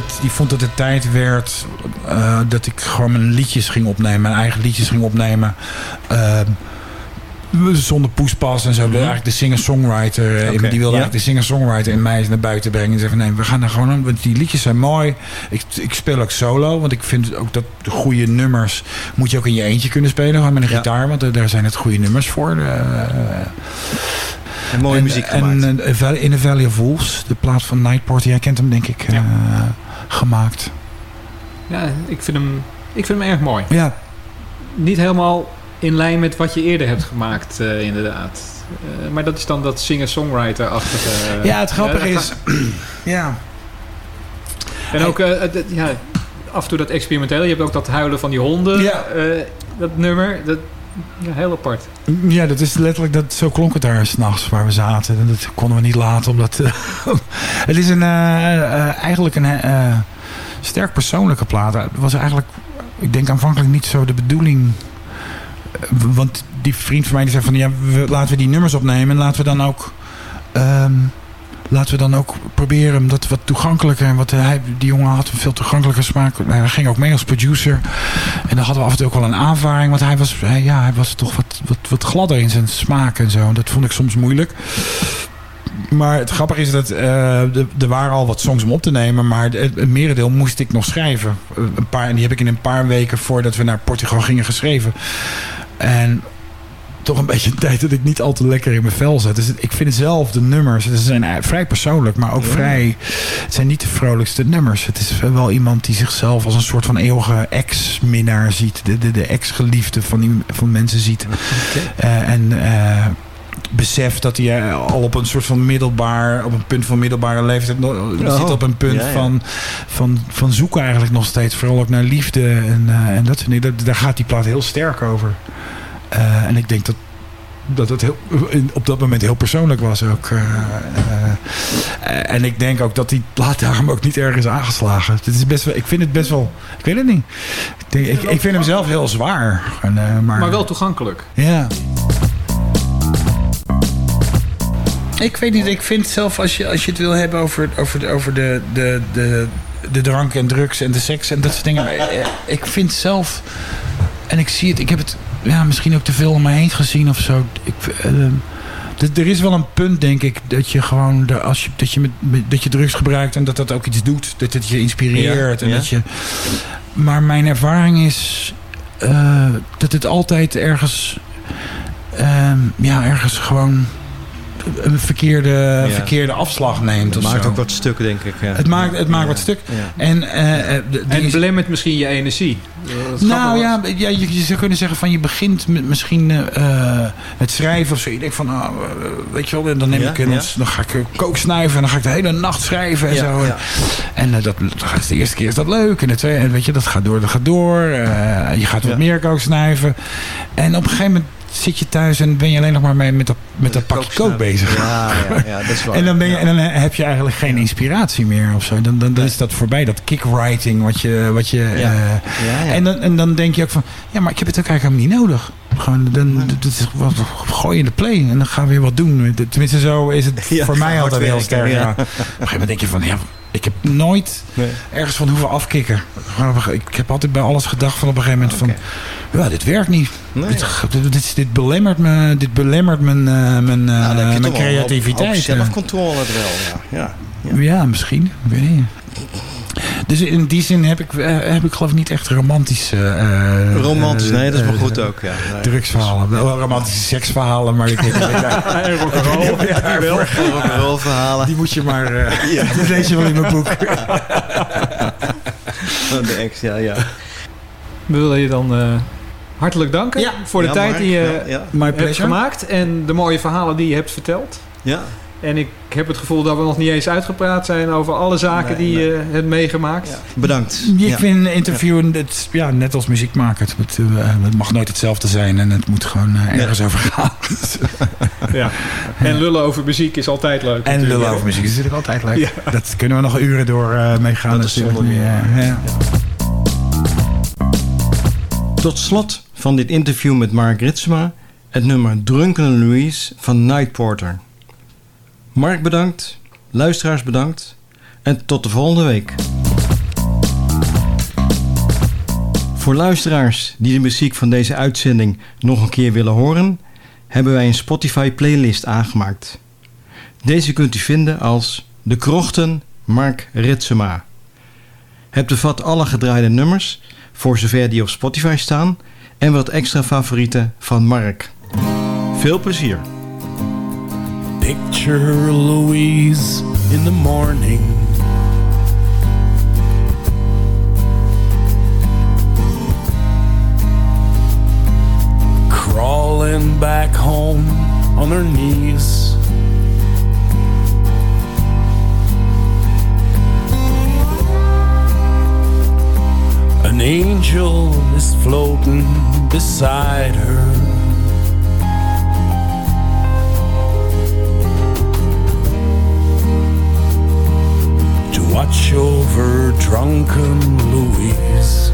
Dat die vond dat het tijd werd eh, dat ik gewoon mijn liedjes ging opnemen, mijn eigen liedjes ging opnemen. Ehm, zonder poespas en zo. Mhm. Eigenlijk de singer-songwriter. eh, Oké, Die wilde ja. eigenlijk de singer-songwriter in mij naar buiten brengen. En zei van nee, we gaan er gewoon. Want die liedjes zijn mooi. Ik, ik speel ook solo. Want ik vind ook dat de goede nummers moet je ook in je eentje kunnen spelen. Gewoon met een gitaar. Want daar zijn het goede nummers voor. Eh, En mooie muziek gemaakt. En eh, In the Valley of Wolves. De plaat van Nightport. Jij kent hem denk ik. eh, gemaakt. Ja, ik vind hem, ik vind hem erg mooi. Ja. Niet helemaal in lijn met wat je eerder hebt gemaakt, eh, inderdaad. Eh, maar dat is dan dat singer-songwriter-achtige... Ja, het grappige is- [clears throat] Ja. En ook ja, af en toe dat experimentele. Je hebt ook dat huilen van die honden. Ja. eh, dat nummer. Dat, ja, heel apart. Ja, dat is letterlijk, dat, zo klonk het daar s'nachts waar we zaten. En dat konden we niet laten, omdat... eh, [laughs] het is een, eh, eh, eigenlijk een sterk persoonlijke plaat. Het was eigenlijk, ik denk aanvankelijk niet zo de bedoeling... Want die vriend van mij die zei van... Ja, laten we die nummers opnemen en laten we dan ook... ehm, laten we dan ook proberen dat wat toegankelijker. En wat hij, die jongen had een veel toegankelijker smaak. Hij ging ook mee als producer. En dan hadden we af en toe ook wel een aanvaring. Want hij was, ja, hij was toch wat, wat, wat gladder in zijn smaak en zo. En dat vond ik soms moeilijk. Maar het grappige is dat eh, er waren al wat songs om op te nemen. Maar het, het merendeel moest ik nog schrijven. Een paar, en die heb ik in een paar weken voordat we naar Portugal gingen geschreven. En toch een beetje een tijd dat ik niet al te lekker in mijn vel zat. Dus ik vind zelf de nummers, ze zijn eh, vrij persoonlijk, maar ook Ja. vrij... Het zijn niet de vrolijkste nummers. Het is wel iemand die zichzelf als een soort van eeuwige ex-minnaar ziet. De, de, de ex-geliefde van, die, van mensen ziet. Eh, en eh, beseft dat hij al op een soort van middelbaar, op een punt van middelbare leeftijd Oh, zit op een punt ja, ja. Van, van, van zoeken eigenlijk nog steeds. Vooral ook naar liefde en, en dat soort dingen. Daar gaat die plaat heel sterk over. Eh, en ik denk dat dat het heel, op dat moment heel persoonlijk was ook. eh, eh, en ik denk ook dat die plaat daarom ook niet erg is aangeslagen. Het is best wel, ik vind het best wel... Ik weet het niet. Ik, denk, ik, ik vind hem zelf heel zwaar. En, eh, maar, Maar wel toegankelijk. Ja. Ik weet niet, ik vind zelf als je, als je het wil hebben over, over, de- over de, de, de, de drank en drugs en de seks en dat soort dingen. Ik vind zelf, en ik zie het, ik heb het ja, misschien ook te veel om me heen gezien of zo. Ik, eh, d- er is wel een punt, denk ik, dat je gewoon, de- als je, dat, je met, met- dat je drugs gebruikt en dat dat ook iets doet. Dat het je inspireert. Ja, en ja. Dat je, maar mijn ervaring is eh, dat het altijd ergens, ehm, ja, ergens gewoon een verkeerde, Ja. verkeerde afslag neemt. Het of maakt zo. ook wat stuk, denk ik. Ja. Het maakt, het maakt Ja. wat stuk. Ja. En, eh, eh, En belemmert misschien je energie. Nou ja, ja je, je zou kunnen zeggen van je begint met misschien eh, eh, met schrijven of zo. Je denkt van, ah, eh, weet je wel, en dan neem Ja, ik een, ja. dan ga ik kook snuiven en dan ga ik de hele nacht schrijven en Ja, zo. ja. En dat, dat gaat- de eerste keer is dat leuk en de tweede, en weet je, dat gaat door, dat gaat door. Eh, je gaat wat Ja. meer kook snuiven. En op een gegeven moment zit je thuis en ben je alleen nog maar mee met dat, met dat pakje kook bezig. Ja, ja, ja, dat is [laughs] waar. En dan, ben je, en dan heb je eigenlijk geen inspiratie meer of zo. Dan, dan, dan is dat voorbij, dat kickwriting wat je... Wat je eh, Ja, ja. En, dan, en dan denk je ook van... Ja, maar ik heb het ook eigenlijk helemaal niet nodig. Gewoon, dan, wat, gooi je in de play en dan gaan we weer wat doen. Tenminste, zo is het [laughs] voor mij altijd heel sterk. Op een gegeven moment denk je van... Ja, ik heb nooit Nee. ergens van hoeven op ge- Ik heb altijd bij alles gedacht van op een gegeven moment van... Ja, dit werkt niet. Nee. Dit, dit, dit, belemmert me, dit belemmert mijn, eh, mijn, eh, Nou, dan heb je mijn creativiteit. hoop eh. zelfcontrole het wel, ja. ja. Ja, misschien. Ik weet niet. Dus in die zin heb ik, eh, heb ik geloof ik niet echt romantische... eh, Romantisch, eh, nee, dat is maar goed ook. Ja. Nee. Drugsverhalen. Wel romantische seksverhalen, maar ik daar... [laughs] En rock'n'roll. [laughs] Ja, rock'n'roll verhalen. Die moet je maar... eh [laughs] Ja. Dat lees je wel in mijn boek. Van de ex, ja, ja. We willen je dan eh, hartelijk danken Ja. voor de Ja, tijd Mark, die je ja, ja. My hebt gemaakt. En de mooie verhalen die je hebt verteld. Ja, En ik heb het gevoel dat we nog niet eens uitgepraat zijn over alle zaken Nee, die nee. je hebt meegemaakt. ja. bedankt. Ik Ja. vind een interview, het, ja, net als muziek maken. Het, moet, eh, het mag nooit hetzelfde zijn en het moet gewoon eh, ergens over gaan. [laughs] Ja. En lullen over muziek is altijd leuk. En natuurlijk. lullen over muziek is natuurlijk altijd leuk. Ja. Dat kunnen we nog uren door eh meegaan. Dat is natuurlijk. zonder meer. Ja, ja. Tot slot van dit interview met Mark Ritsema het nummer Drunken Louise van Night Porter. Mark bedankt, luisteraars bedankt en tot de volgende week. Voor luisteraars die de muziek van deze uitzending nog een keer willen horen, hebben wij een Spotify playlist aangemaakt. Deze kunt u vinden als De Krochten Mark Ritsema. Het bevat alle gedraaide nummers, voor zover die op Spotify staan, en wat extra favorieten van Mark. Veel plezier! Picture Louise in the morning. Crawling back home on her knees. An angel is floating beside her. Watch over drunken Louise.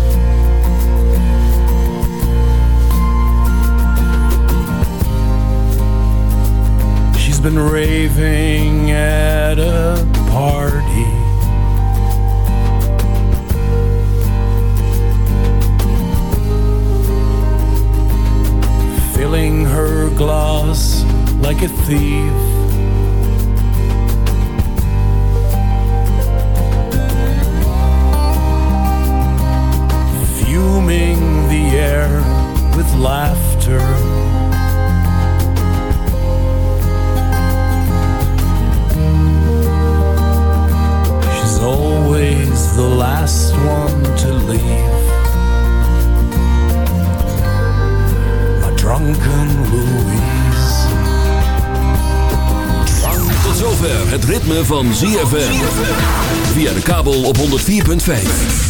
She's been raving at a party. Filling her glass like a thief. The air with laughter. She's always the last one to leave. My drunken Louise. Tot zover het ritme van ZFM. Via de kabel op 104.5.